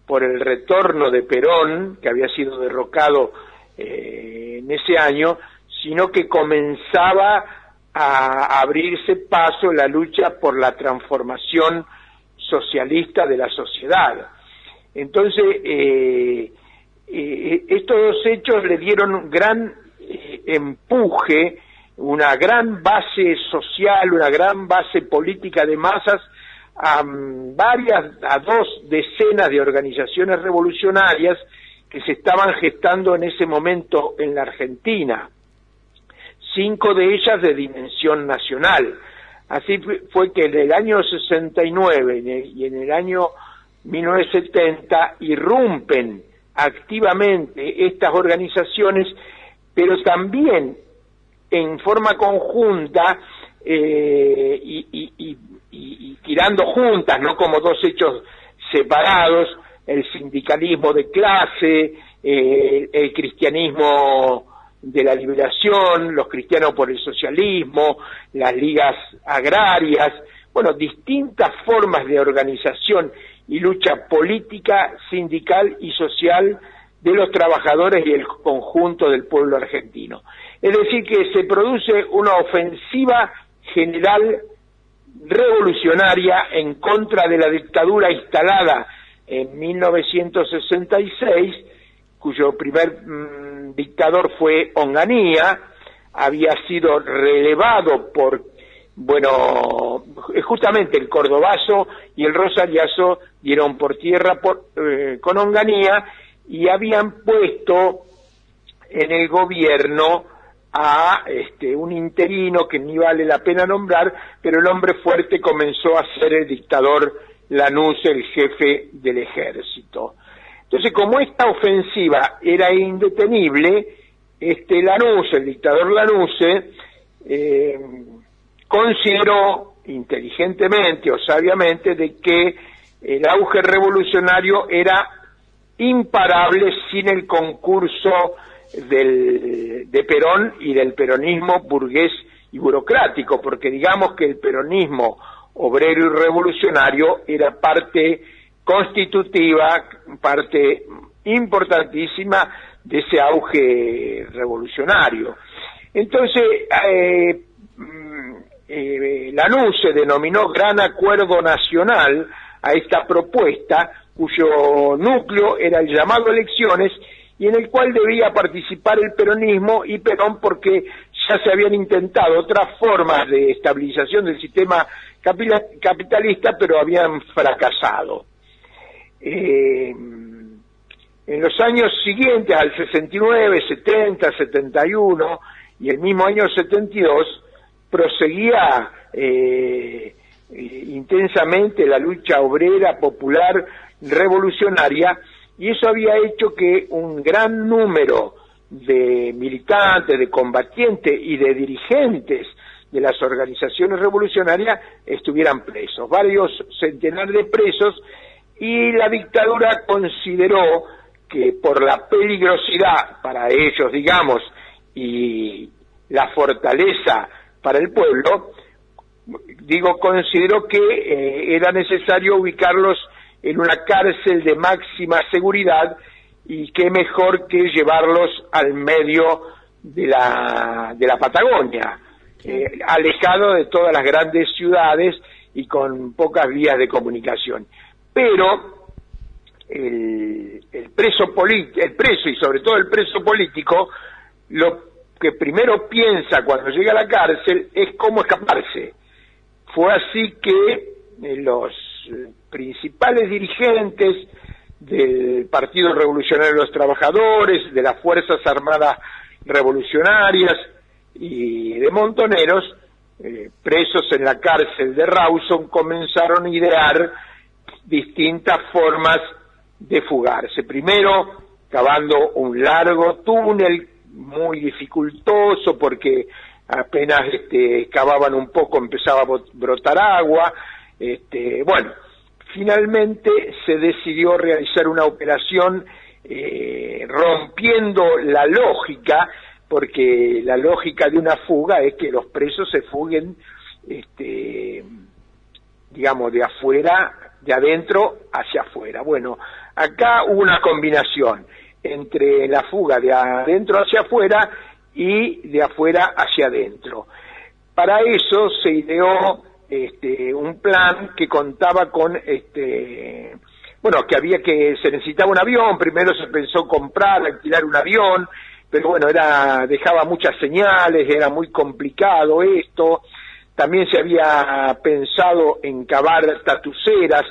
por el retorno de Perón, que había sido derrocado eh, en ese año, sino que comenzaba a abrirse paso la lucha por la transformación socialista de la sociedad. Entonces, eh, eh, estos dos hechos le dieron un gran empuje, una gran base social, una gran base política de masas a mm, varias, a dos decenas de organizaciones revolucionarias que se estaban gestando en ese momento en la Argentina, cinco de ellas de dimensión nacional. Así fue- que en el año 69 en el- y en el año 1970 irrumpen activamente estas organizaciones, pero también en forma conjunta eh, y- y- y- y tirando juntas, no como dos hechos separados, el sindicalismo de clase, eh, el cristianismo de la liberación, los cristianos por el socialismo, las ligas agrarias, bueno, distintas formas de organización y lucha política, sindical y social de los trabajadores y el conjunto del pueblo argentino. Es decir, que se produce una ofensiva general revolucionaria en contra de la dictadura instalada en 1966, cuyo primer mm, dictador fue Onganía, había sido relevado por, bueno, justamente el Cordobazo y el Rosariazo dieron por tierra por, eh, con Onganía y habían puesto en el gobierno a este, un interino que ni vale la pena nombrar, pero el hombre fuerte comenzó a ser el dictador Lanús, el jefe del ejército. Entonces, como esta ofensiva era indetenible, este Lanús, el dictador Lanús, eh, consideró inteligentemente o sabiamente de que el auge revolucionario era imparable sin el concurso del, de Perón y del peronismo burgués y burocrático, porque digamos que el peronismo obrero y revolucionario era parte constitutiva, parte importantísima de ese auge revolucionario. Entonces, eh, mm, eh, se denominó Gran Acuerdo Nacional a esta propuesta, cuyo núcleo era el llamado elecciones y en el cual debía participar el peronismo y Perón porque ya se habían intentado otras formas de estabilización del sistema capitalista, pero habían fracasado. Eh, en los años siguientes, al 69, 70, 71 y el mismo año 72, proseguía eh, eh, intensamente la lucha obrera, popular, revolucionaria, y eso había hecho que un gran número de militantes, de combatientes y de dirigentes de las organizaciones revolucionarias estuvieran presos, varios centenares de presos, y la dictadura consideró que por la peligrosidad para ellos, digamos, y la fortaleza para el pueblo, digo, consideró que eh, era necesario ubicarlos en una cárcel de máxima seguridad y qué mejor que llevarlos al medio de la, de la Patagonia, eh, alejado de todas las grandes ciudades y con pocas vías de comunicación. Pero el, preso el preso y sobre todo el preso político lo que primero piensa cuando llega a la cárcel es cómo escaparse. Fue así que eh, los principales dirigentes del Partido Revolucionario de los Trabajadores, de las Fuerzas Armadas Revolucionarias y de Montoneros, eh, presos en la cárcel de Rawson, comenzaron a idear distintas formas de fugarse. Primero, cavando un largo túnel muy dificultoso porque apenas este, cavaban un poco empezaba a brotar agua. Este, bueno, finalmente se decidió realizar una operación eh, rompiendo la lógica, porque la lógica de una fuga es que los presos se fuguen, este, digamos, de afuera, de adentro hacia afuera. Bueno, acá hubo una combinación entre la fuga de adentro hacia afuera y de afuera hacia adentro. Para eso se ideó este, un plan que contaba con, este, bueno, que había que, se necesitaba un avión, primero se pensó comprar, alquilar un avión, pero bueno, era, dejaba muchas señales, era muy complicado esto, también se había pensado en cavar tatuceras,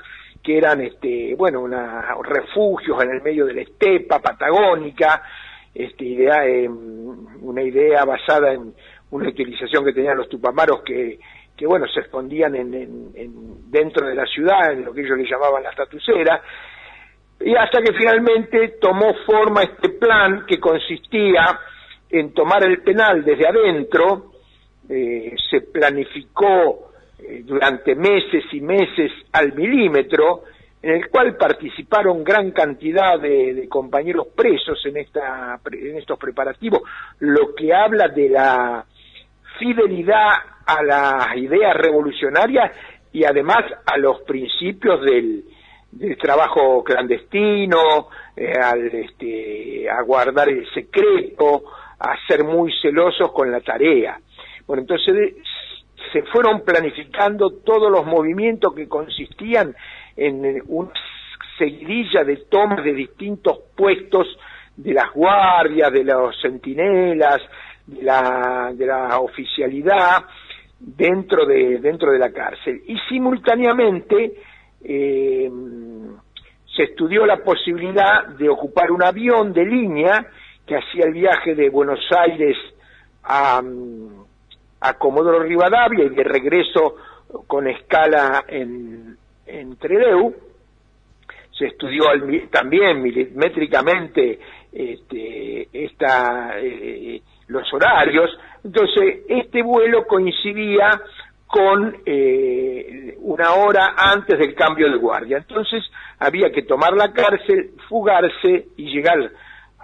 que eran, este, bueno, una, refugios en el medio de la estepa patagónica, este, idea, eh, una idea basada en una utilización que tenían los tupamaros que, que bueno, se escondían en, en- en- dentro de la ciudad, en lo que ellos le llamaban las tatuceras, y hasta que finalmente tomó forma este plan que consistía en tomar el penal desde adentro, eh, se planificó eh, durante meses y meses al milímetro, en el cual participaron gran cantidad de, de compañeros presos en, esta, en estos preparativos, lo que habla de la fidelidad a las ideas revolucionarias y además a los principios del, del trabajo clandestino, eh, al este, a guardar el secreto, a ser muy celosos con la tarea. Bueno, entonces de- se fueron planificando todos los movimientos que consistían en eh, una seguidilla de tomas de distintos puestos de las guardias, de los centinelas, de la, de la oficialidad dentro de, dentro de la cárcel. Y simultáneamente eh, se estudió la posibilidad de ocupar un avión de línea que hacía el viaje de Buenos Aires a, a Comodoro Rivadavia y de regreso con escala en, en. Se estudió también milimétricamente este, esta, eh, los horarios. Entonces, este vuelo coincidía con eh, una hora antes del cambio de guardia. Entonces, había que tomar la cárcel, fugarse y llegar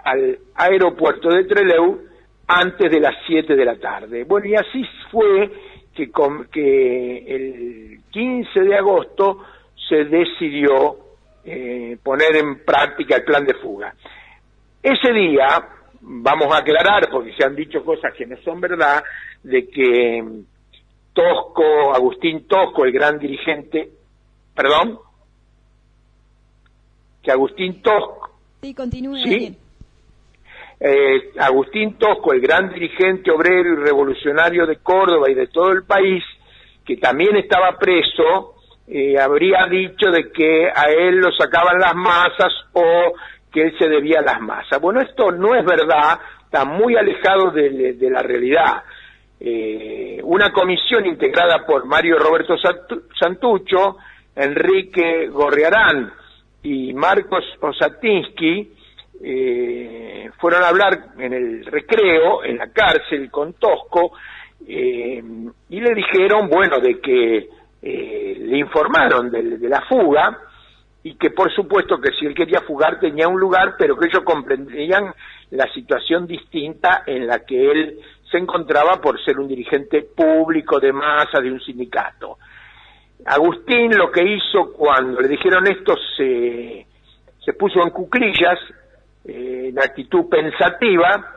al aeropuerto de Trelew antes de las 7 de la tarde. Bueno, y así fue que, el 15 de agosto se decidió eh, poner en práctica el plan de fuga. Ese día, vamos a aclarar, porque se han dicho cosas que no son verdad, de que Tosco, Agustín Tosco, el gran dirigente, perdón, que Agustín Tosco, Sí, continúe. ¿Sí? Daniel. eh, Agustín Tosco, el gran dirigente obrero y revolucionario de Córdoba y de todo el país, que también estaba preso, eh, habría dicho de que a él lo sacaban las masas o que él se debía a las masas. Bueno, esto no es verdad, está muy alejado de, de la realidad. Eh, una comisión integrada por Mario Roberto Santu- Santucho, Enrique Gorriarán y Marcos Osatinsky, eh, fueron a hablar en el recreo, en la cárcel con Tosco, eh, y le dijeron, bueno, de que le informaron de la fuga y que por supuesto que si él quería fugar tenía un lugar, pero que ellos comprendían la situación distinta en la que él se encontraba por ser un dirigente público de masa de un sindicato. Agustín lo que hizo cuando le dijeron esto se, puso en cuclillas, eh, en actitud pensativa,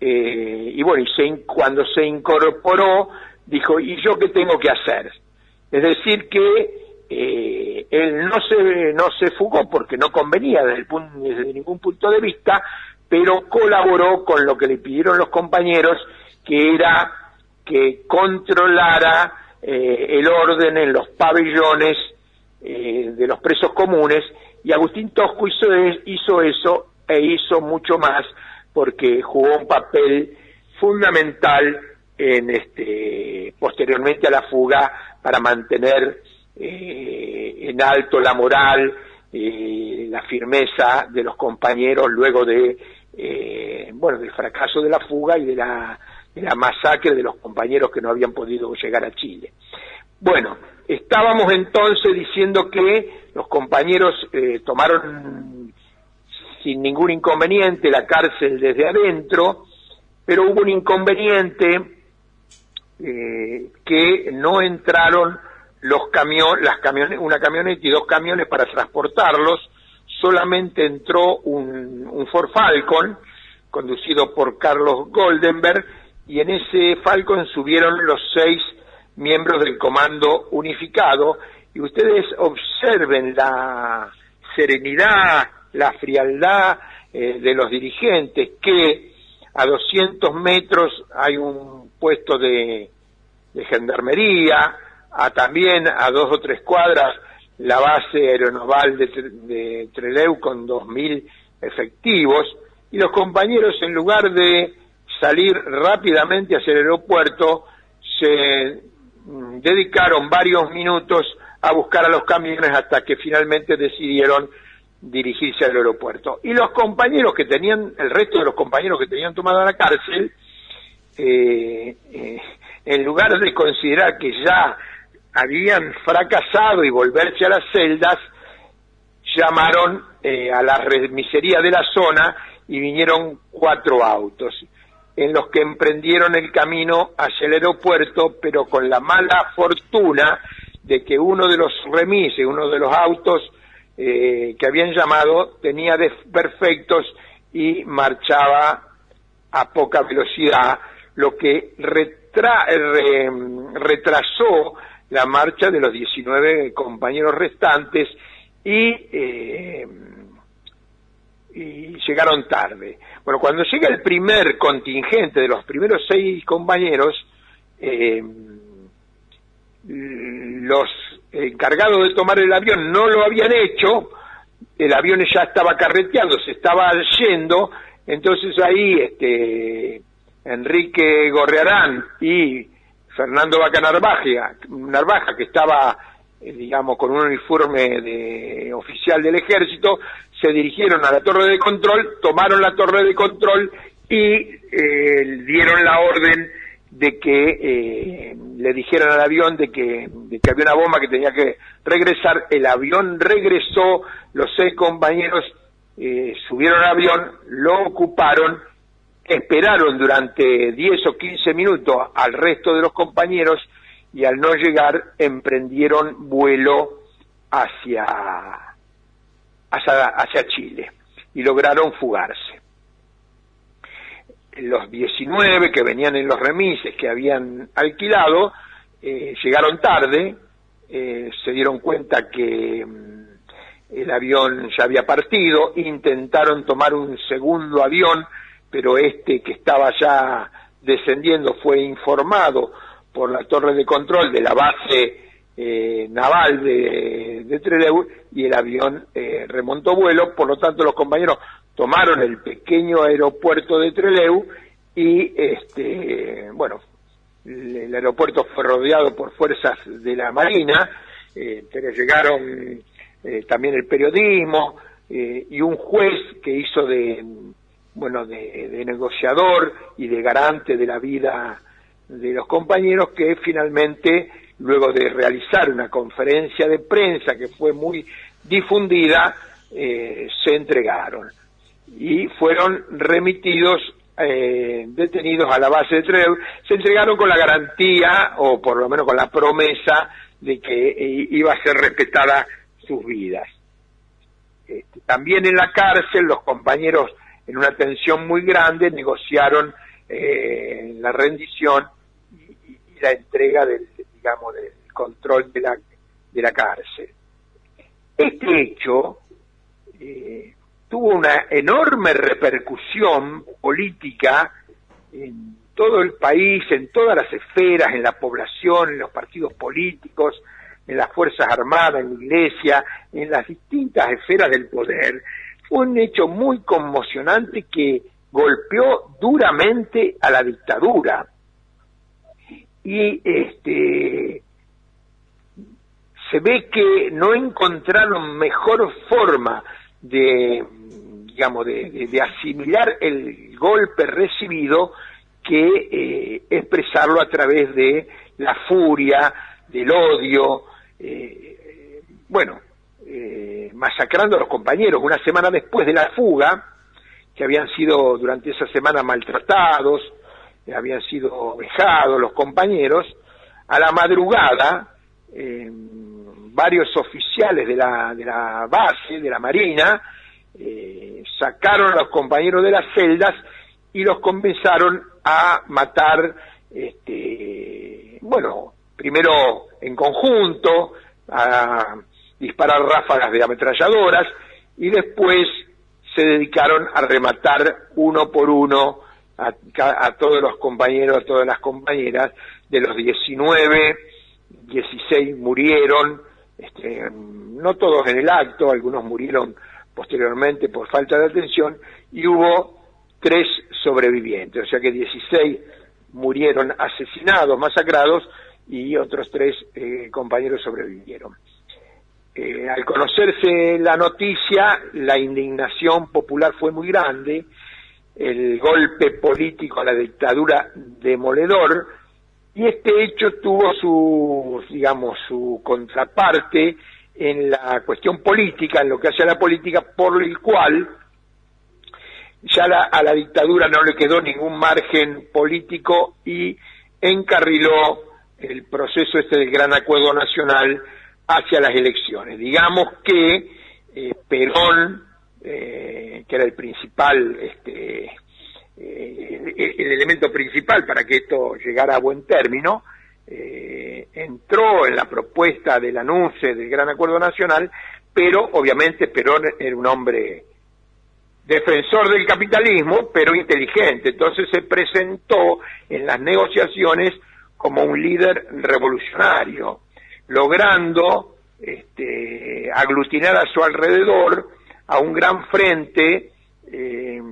eh, y bueno, y se cuando se incorporó, dijo, ¿y yo qué tengo que hacer? Es decir, que eh, él no se, no se fugó porque no convenía desde, el punto, desde ningún punto de vista, pero colaboró con lo que le pidieron los compañeros, que era que controlara eh, el orden en los pabellones eh, de los presos comunes, y Agustín Tosco hizo, hizo eso e hizo mucho más porque jugó un papel fundamental en este posteriormente a la fuga para mantener eh, en alto la moral eh, la firmeza de los compañeros luego de eh, bueno del fracaso de la fuga y de la, de la masacre de los compañeros que no habían podido llegar a Chile. Bueno estábamos entonces diciendo que los compañeros eh, tomaron sin ningún inconveniente la cárcel desde adentro, pero hubo un inconveniente eh, que no entraron los camiones, las camiones, una camioneta y dos camiones para transportarlos, solamente entró un, un Ford Falcon conducido por Carlos Goldenberg y en ese Falcon subieron los seis miembros del Comando Unificado y ustedes observen la serenidad, la frialdad eh, de los dirigentes, que a 200 metros hay un puesto de, de gendarmería, a también a dos o tres cuadras la base aeronaval de, de Treleu con 2.000 efectivos, y los compañeros en lugar de salir rápidamente hacia el aeropuerto, se mm, dedicaron varios minutos a buscar a los camiones hasta que finalmente decidieron dirigirse al aeropuerto. Y los compañeros que tenían, el resto de los compañeros que tenían tomado la cárcel, eh, eh, en lugar de considerar que ya habían fracasado y volverse a las celdas, llamaron eh, a la remisería de la zona y vinieron cuatro autos en los que emprendieron el camino hacia el aeropuerto, pero con la mala fortuna de que uno de los remises, uno de los autos eh, que habían llamado, tenía desperfectos y marchaba a poca velocidad, lo que retrasó la marcha de los 19 compañeros restantes y, eh, y llegaron tarde. Bueno, cuando llega el primer contingente de los primeros seis compañeros, eh, los encargados de tomar el avión no lo habían hecho, el avión ya estaba carreteando, se estaba yendo, entonces ahí este Enrique Gorrearán y Fernando Vaca Narvaja, que estaba eh, digamos con un uniforme de oficial del ejército, se dirigieron a la torre de control, tomaron la torre de control y eh, dieron la orden de que eh, le dijeran al avión de que, había una bomba que tenía que regresar, el avión regresó, los seis compañeros eh, subieron al avión, lo ocuparon, esperaron durante 10 o 15 minutos al resto de los compañeros y al no llegar emprendieron vuelo hacia, hacia, hacia Chile y lograron fugarse. Los 19 que venían en los remises que habían alquilado eh, llegaron tarde, eh, se dieron cuenta que mm, el avión ya había partido, intentaron tomar un segundo avión, pero este que estaba ya descendiendo fue informado por la torre de control de la base eh, naval de, de Trelew y el avión remontó vuelo, por lo tanto los compañeros tomaron el pequeño aeropuerto de Treleu y este bueno el aeropuerto fue rodeado por fuerzas de la marina eh, llegaron eh, también el periodismo eh, y un juez que hizo de bueno de, negociador y de garante de la vida de los compañeros que finalmente luego de realizar una conferencia de prensa que fue muy difundida se entregaron y fueron remitidos eh, detenidos a la base de Trelew, se entregaron con la garantía, o por lo menos con la promesa, de que eh, iba a ser respetada sus vidas. Este, también en la cárcel los compañeros, en una tensión muy grande, negociaron eh, la rendición y, y, la entrega del, digamos, del control de la, de la cárcel. Este hecho eh, tuvo una enorme repercusión política en todo el país, en todas las esferas, en la población, en los partidos políticos, en las Fuerzas Armadas, en la Iglesia, en las distintas esferas del poder. Fue un hecho muy conmocionante que golpeó duramente a la dictadura. Y este se ve que no encontraron mejor forma de digamos de, de asimilar el golpe recibido que eh, expresarlo a través de la furia, del odio, eh, bueno, eh, masacrando a los compañeros. Una semana después de la fuga, que habían sido durante esa semana maltratados, habían sido vejados los compañeros, a la madrugada, varios oficiales de la, de la base, de la Marina, sacaron a los compañeros de las celdas y los comenzaron a matar, este, bueno, primero en conjunto, a disparar ráfagas de ametralladoras y después se dedicaron a rematar uno por uno a, a, todos los compañeros, a todas las compañeras, de los 19, 16 murieron, este, no todos en el acto, algunos murieron posteriormente por falta de atención, y hubo tres sobrevivientes, o sea que 16 murieron asesinados, masacrados, y otros tres eh, compañeros sobrevivieron. Eh, al conocerse la noticia, la indignación popular fue muy grande, el golpe político a la dictadura demoledor, y este hecho tuvo su, digamos, su contraparte en la cuestión política, en lo que hace a la política, por el cual ya a la dictadura no le quedó ningún margen político y encarriló el proceso este del gran acuerdo nacional hacia las elecciones. Digamos que eh, Perón, eh, que era el principal, este, eh, el, elemento principal para que esto llegara a buen término, entró en la propuesta del anuncio del gran acuerdo nacional, pero obviamente Perón era un hombre defensor del capitalismo, pero inteligente. Entonces se presentó en las negociaciones como un líder revolucionario, logrando este, aglutinar a su alrededor a un gran frente eh,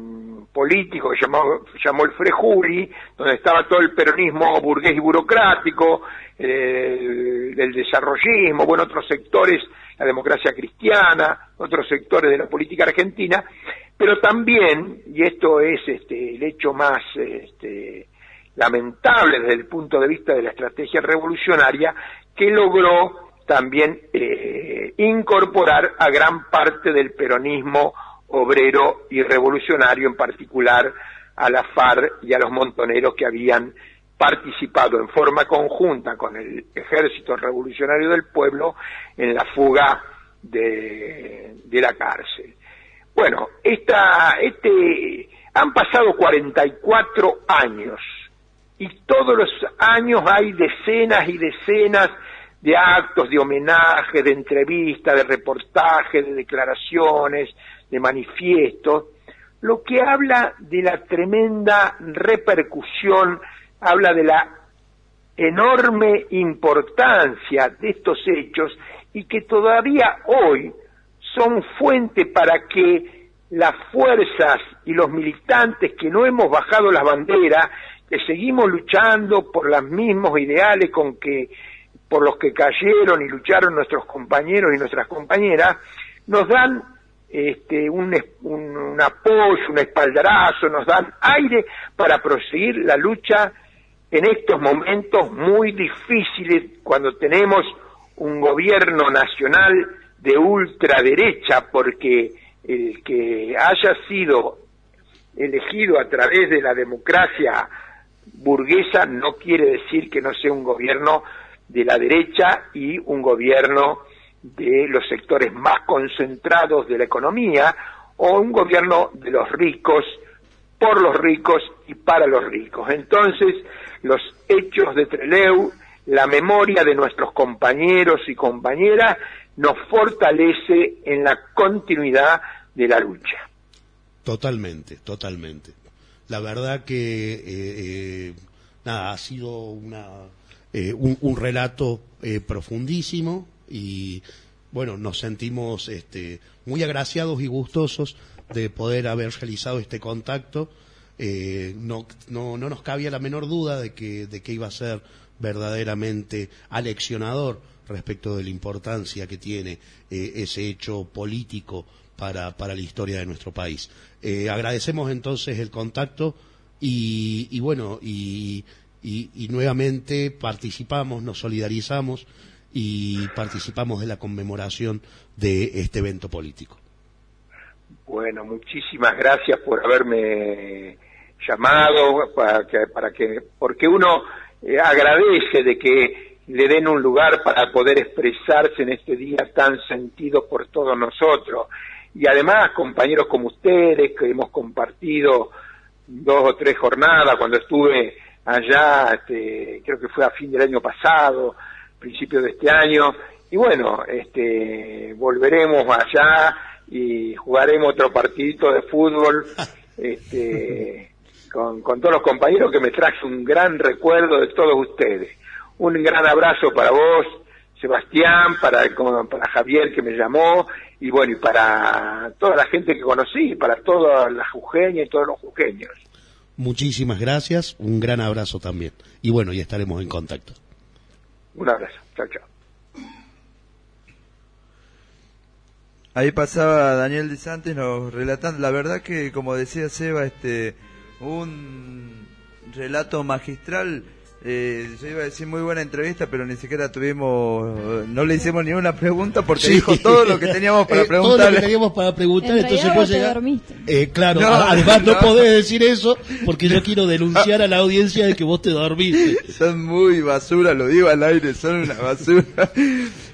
político que llamó, llamó el Frejuri, donde estaba todo el peronismo burgués y burocrático, eh, del desarrollismo, bueno, otros sectores, la democracia cristiana, otros sectores de la política argentina, pero también, y esto es este, el hecho más este, lamentable desde el punto de vista de la estrategia revolucionaria, que logró también eh, incorporar a gran parte del peronismo obrero y revolucionario, en particular a la FARC y a los montoneros que habían participado en forma conjunta con el ejército revolucionario del pueblo en la fuga de, de la cárcel. Bueno, esta, este, han pasado 44 años y todos los años hay decenas y decenas de actos de homenaje, de entrevistas, de reportajes, de declaraciones, de manifiestos, lo que habla de la tremenda repercusión, habla de la enorme importancia de estos hechos y que todavía hoy son fuente para que las fuerzas y los militantes que no hemos bajado las banderas, que seguimos luchando por los mismos ideales con que por los que cayeron y lucharon nuestros compañeros y nuestras compañeras, nos dan este, un, un, apoyo, un espaldarazo, nos dan aire para proseguir la lucha en estos momentos muy difíciles cuando tenemos un gobierno nacional de ultraderecha, porque el que haya sido elegido a través de la democracia burguesa no quiere decir que no sea un gobierno de la derecha y un gobierno de los sectores más concentrados de la economía o un gobierno de los ricos, por los ricos y para los ricos. Entonces, los hechos de Treleu la memoria de nuestros compañeros y compañeras nos fortalece en la continuidad de la lucha. Totalmente, totalmente. La verdad que eh, eh, nada ha sido una, eh, un, un relato eh, profundísimo y bueno nos sentimos este, muy agraciados y gustosos de poder haber realizado este contacto. Eh, no, no, no nos cabía la menor duda de que, de que iba a ser verdaderamente aleccionador respecto de la importancia que tiene ese hecho político para, para la historia de nuestro país. Agradecemos entonces el contacto y bueno, y, y- y nuevamente participamos, nos solidarizamos y participamos de la conmemoración de este evento político. Bueno, muchísimas gracias por haberme llamado para que, para que porque uno eh, agradece de que le den un lugar para poder expresarse en este día tan sentido por todos nosotros y además compañeros como ustedes que hemos compartido dos o tres jornadas cuando estuve allá este, creo que fue a fin del año pasado principio de este año y bueno este volveremos allá y jugaremos otro partidito de fútbol este, con, con todos los compañeros que me traje un gran recuerdo de todos ustedes. Un gran abrazo para vos, Sebastián, para, para Javier que me llamó, y bueno, y para toda la gente que conocí, para todas las jujeñas y todos los jujeños. Muchísimas gracias, un gran abrazo también. Y bueno, ya estaremos en contacto. Un abrazo, chao, chao. Ahí pasaba Daniel Di Santis nos relatando, la verdad que como decía Seba, este un relato magistral, eh, yo iba a decir muy buena entrevista, pero ni siquiera tuvimos, no le hicimos ni una pregunta porque Sí. dijo todo lo que teníamos para Eh, Todo lo preguntarle. que teníamos para preguntar, En entonces vos te llegar. dormiste. Eh, claro, No, además no, no. podés decir eso porque yo quiero denunciar a la audiencia de que vos te dormiste. Son muy basura, lo digo al aire, son una basura.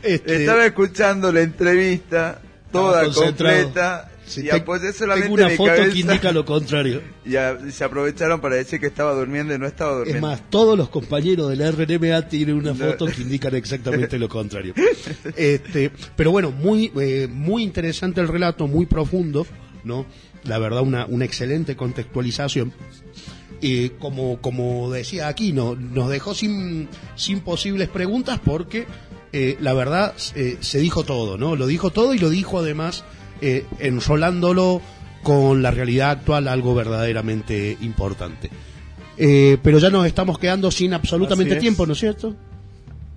Este- Estaba escuchando la entrevista, toda completa, Sí, y te- apoyé solamente tengo una foto cabeza, que indica lo contrario. Y, a- y se aprovecharon para decir que estaba durmiendo y no estaba Es durmiendo. más, todos los compañeros de la RNMA tienen una No. foto que indican exactamente lo contrario. Este, pero bueno, muy, eh, muy interesante el relato, muy profundo, ¿no? La verdad, una, una excelente contextualización. Eh, como, como decía aquí, no, nos dejó sin, sin posibles preguntas porque eh, la verdad eh, se dijo todo, ¿no? Lo dijo todo y lo dijo además eh, enrolándolo con la realidad actual, algo verdaderamente importante. Eh, pero ya nos estamos quedando sin absolutamente tiempo, ¿no es cierto?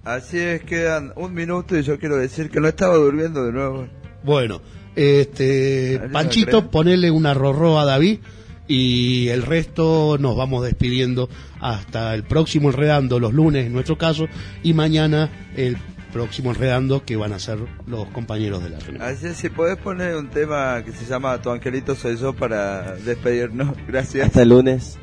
Así es, quedan un minuto y yo quiero decir que no estaba durmiendo de nuevo. Bueno, este, ¿Alguien Panchito, ponele una rorró a David y el resto nos vamos despidiendo hasta el próximo enredando los lunes en nuestro caso y mañana el próximo enredando que van a ser los compañeros de la reunión. Así es, si podés poner un tema que se llama Tu angelito soy yo para despedirnos. Gracias. Hasta el lunes.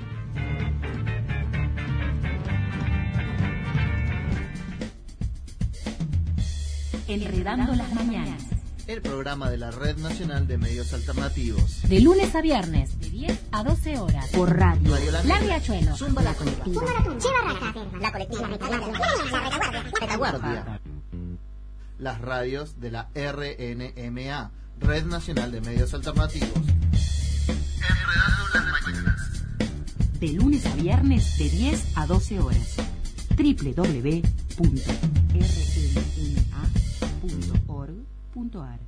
Enredando las mañanas. El programa de la Red Nacional de Medios Alternativos. De lunes a viernes, de 10 a 12 horas. Por radio. Radio La La. Riachuelo. Zumba la colectiva. La colectiva, la retaguardia. Retaguardia. Las radios de la RNMA, Red Nacional de Medios Alternativos. De lunes a viernes, de 10 a 12 horas. www.rnma.org.ar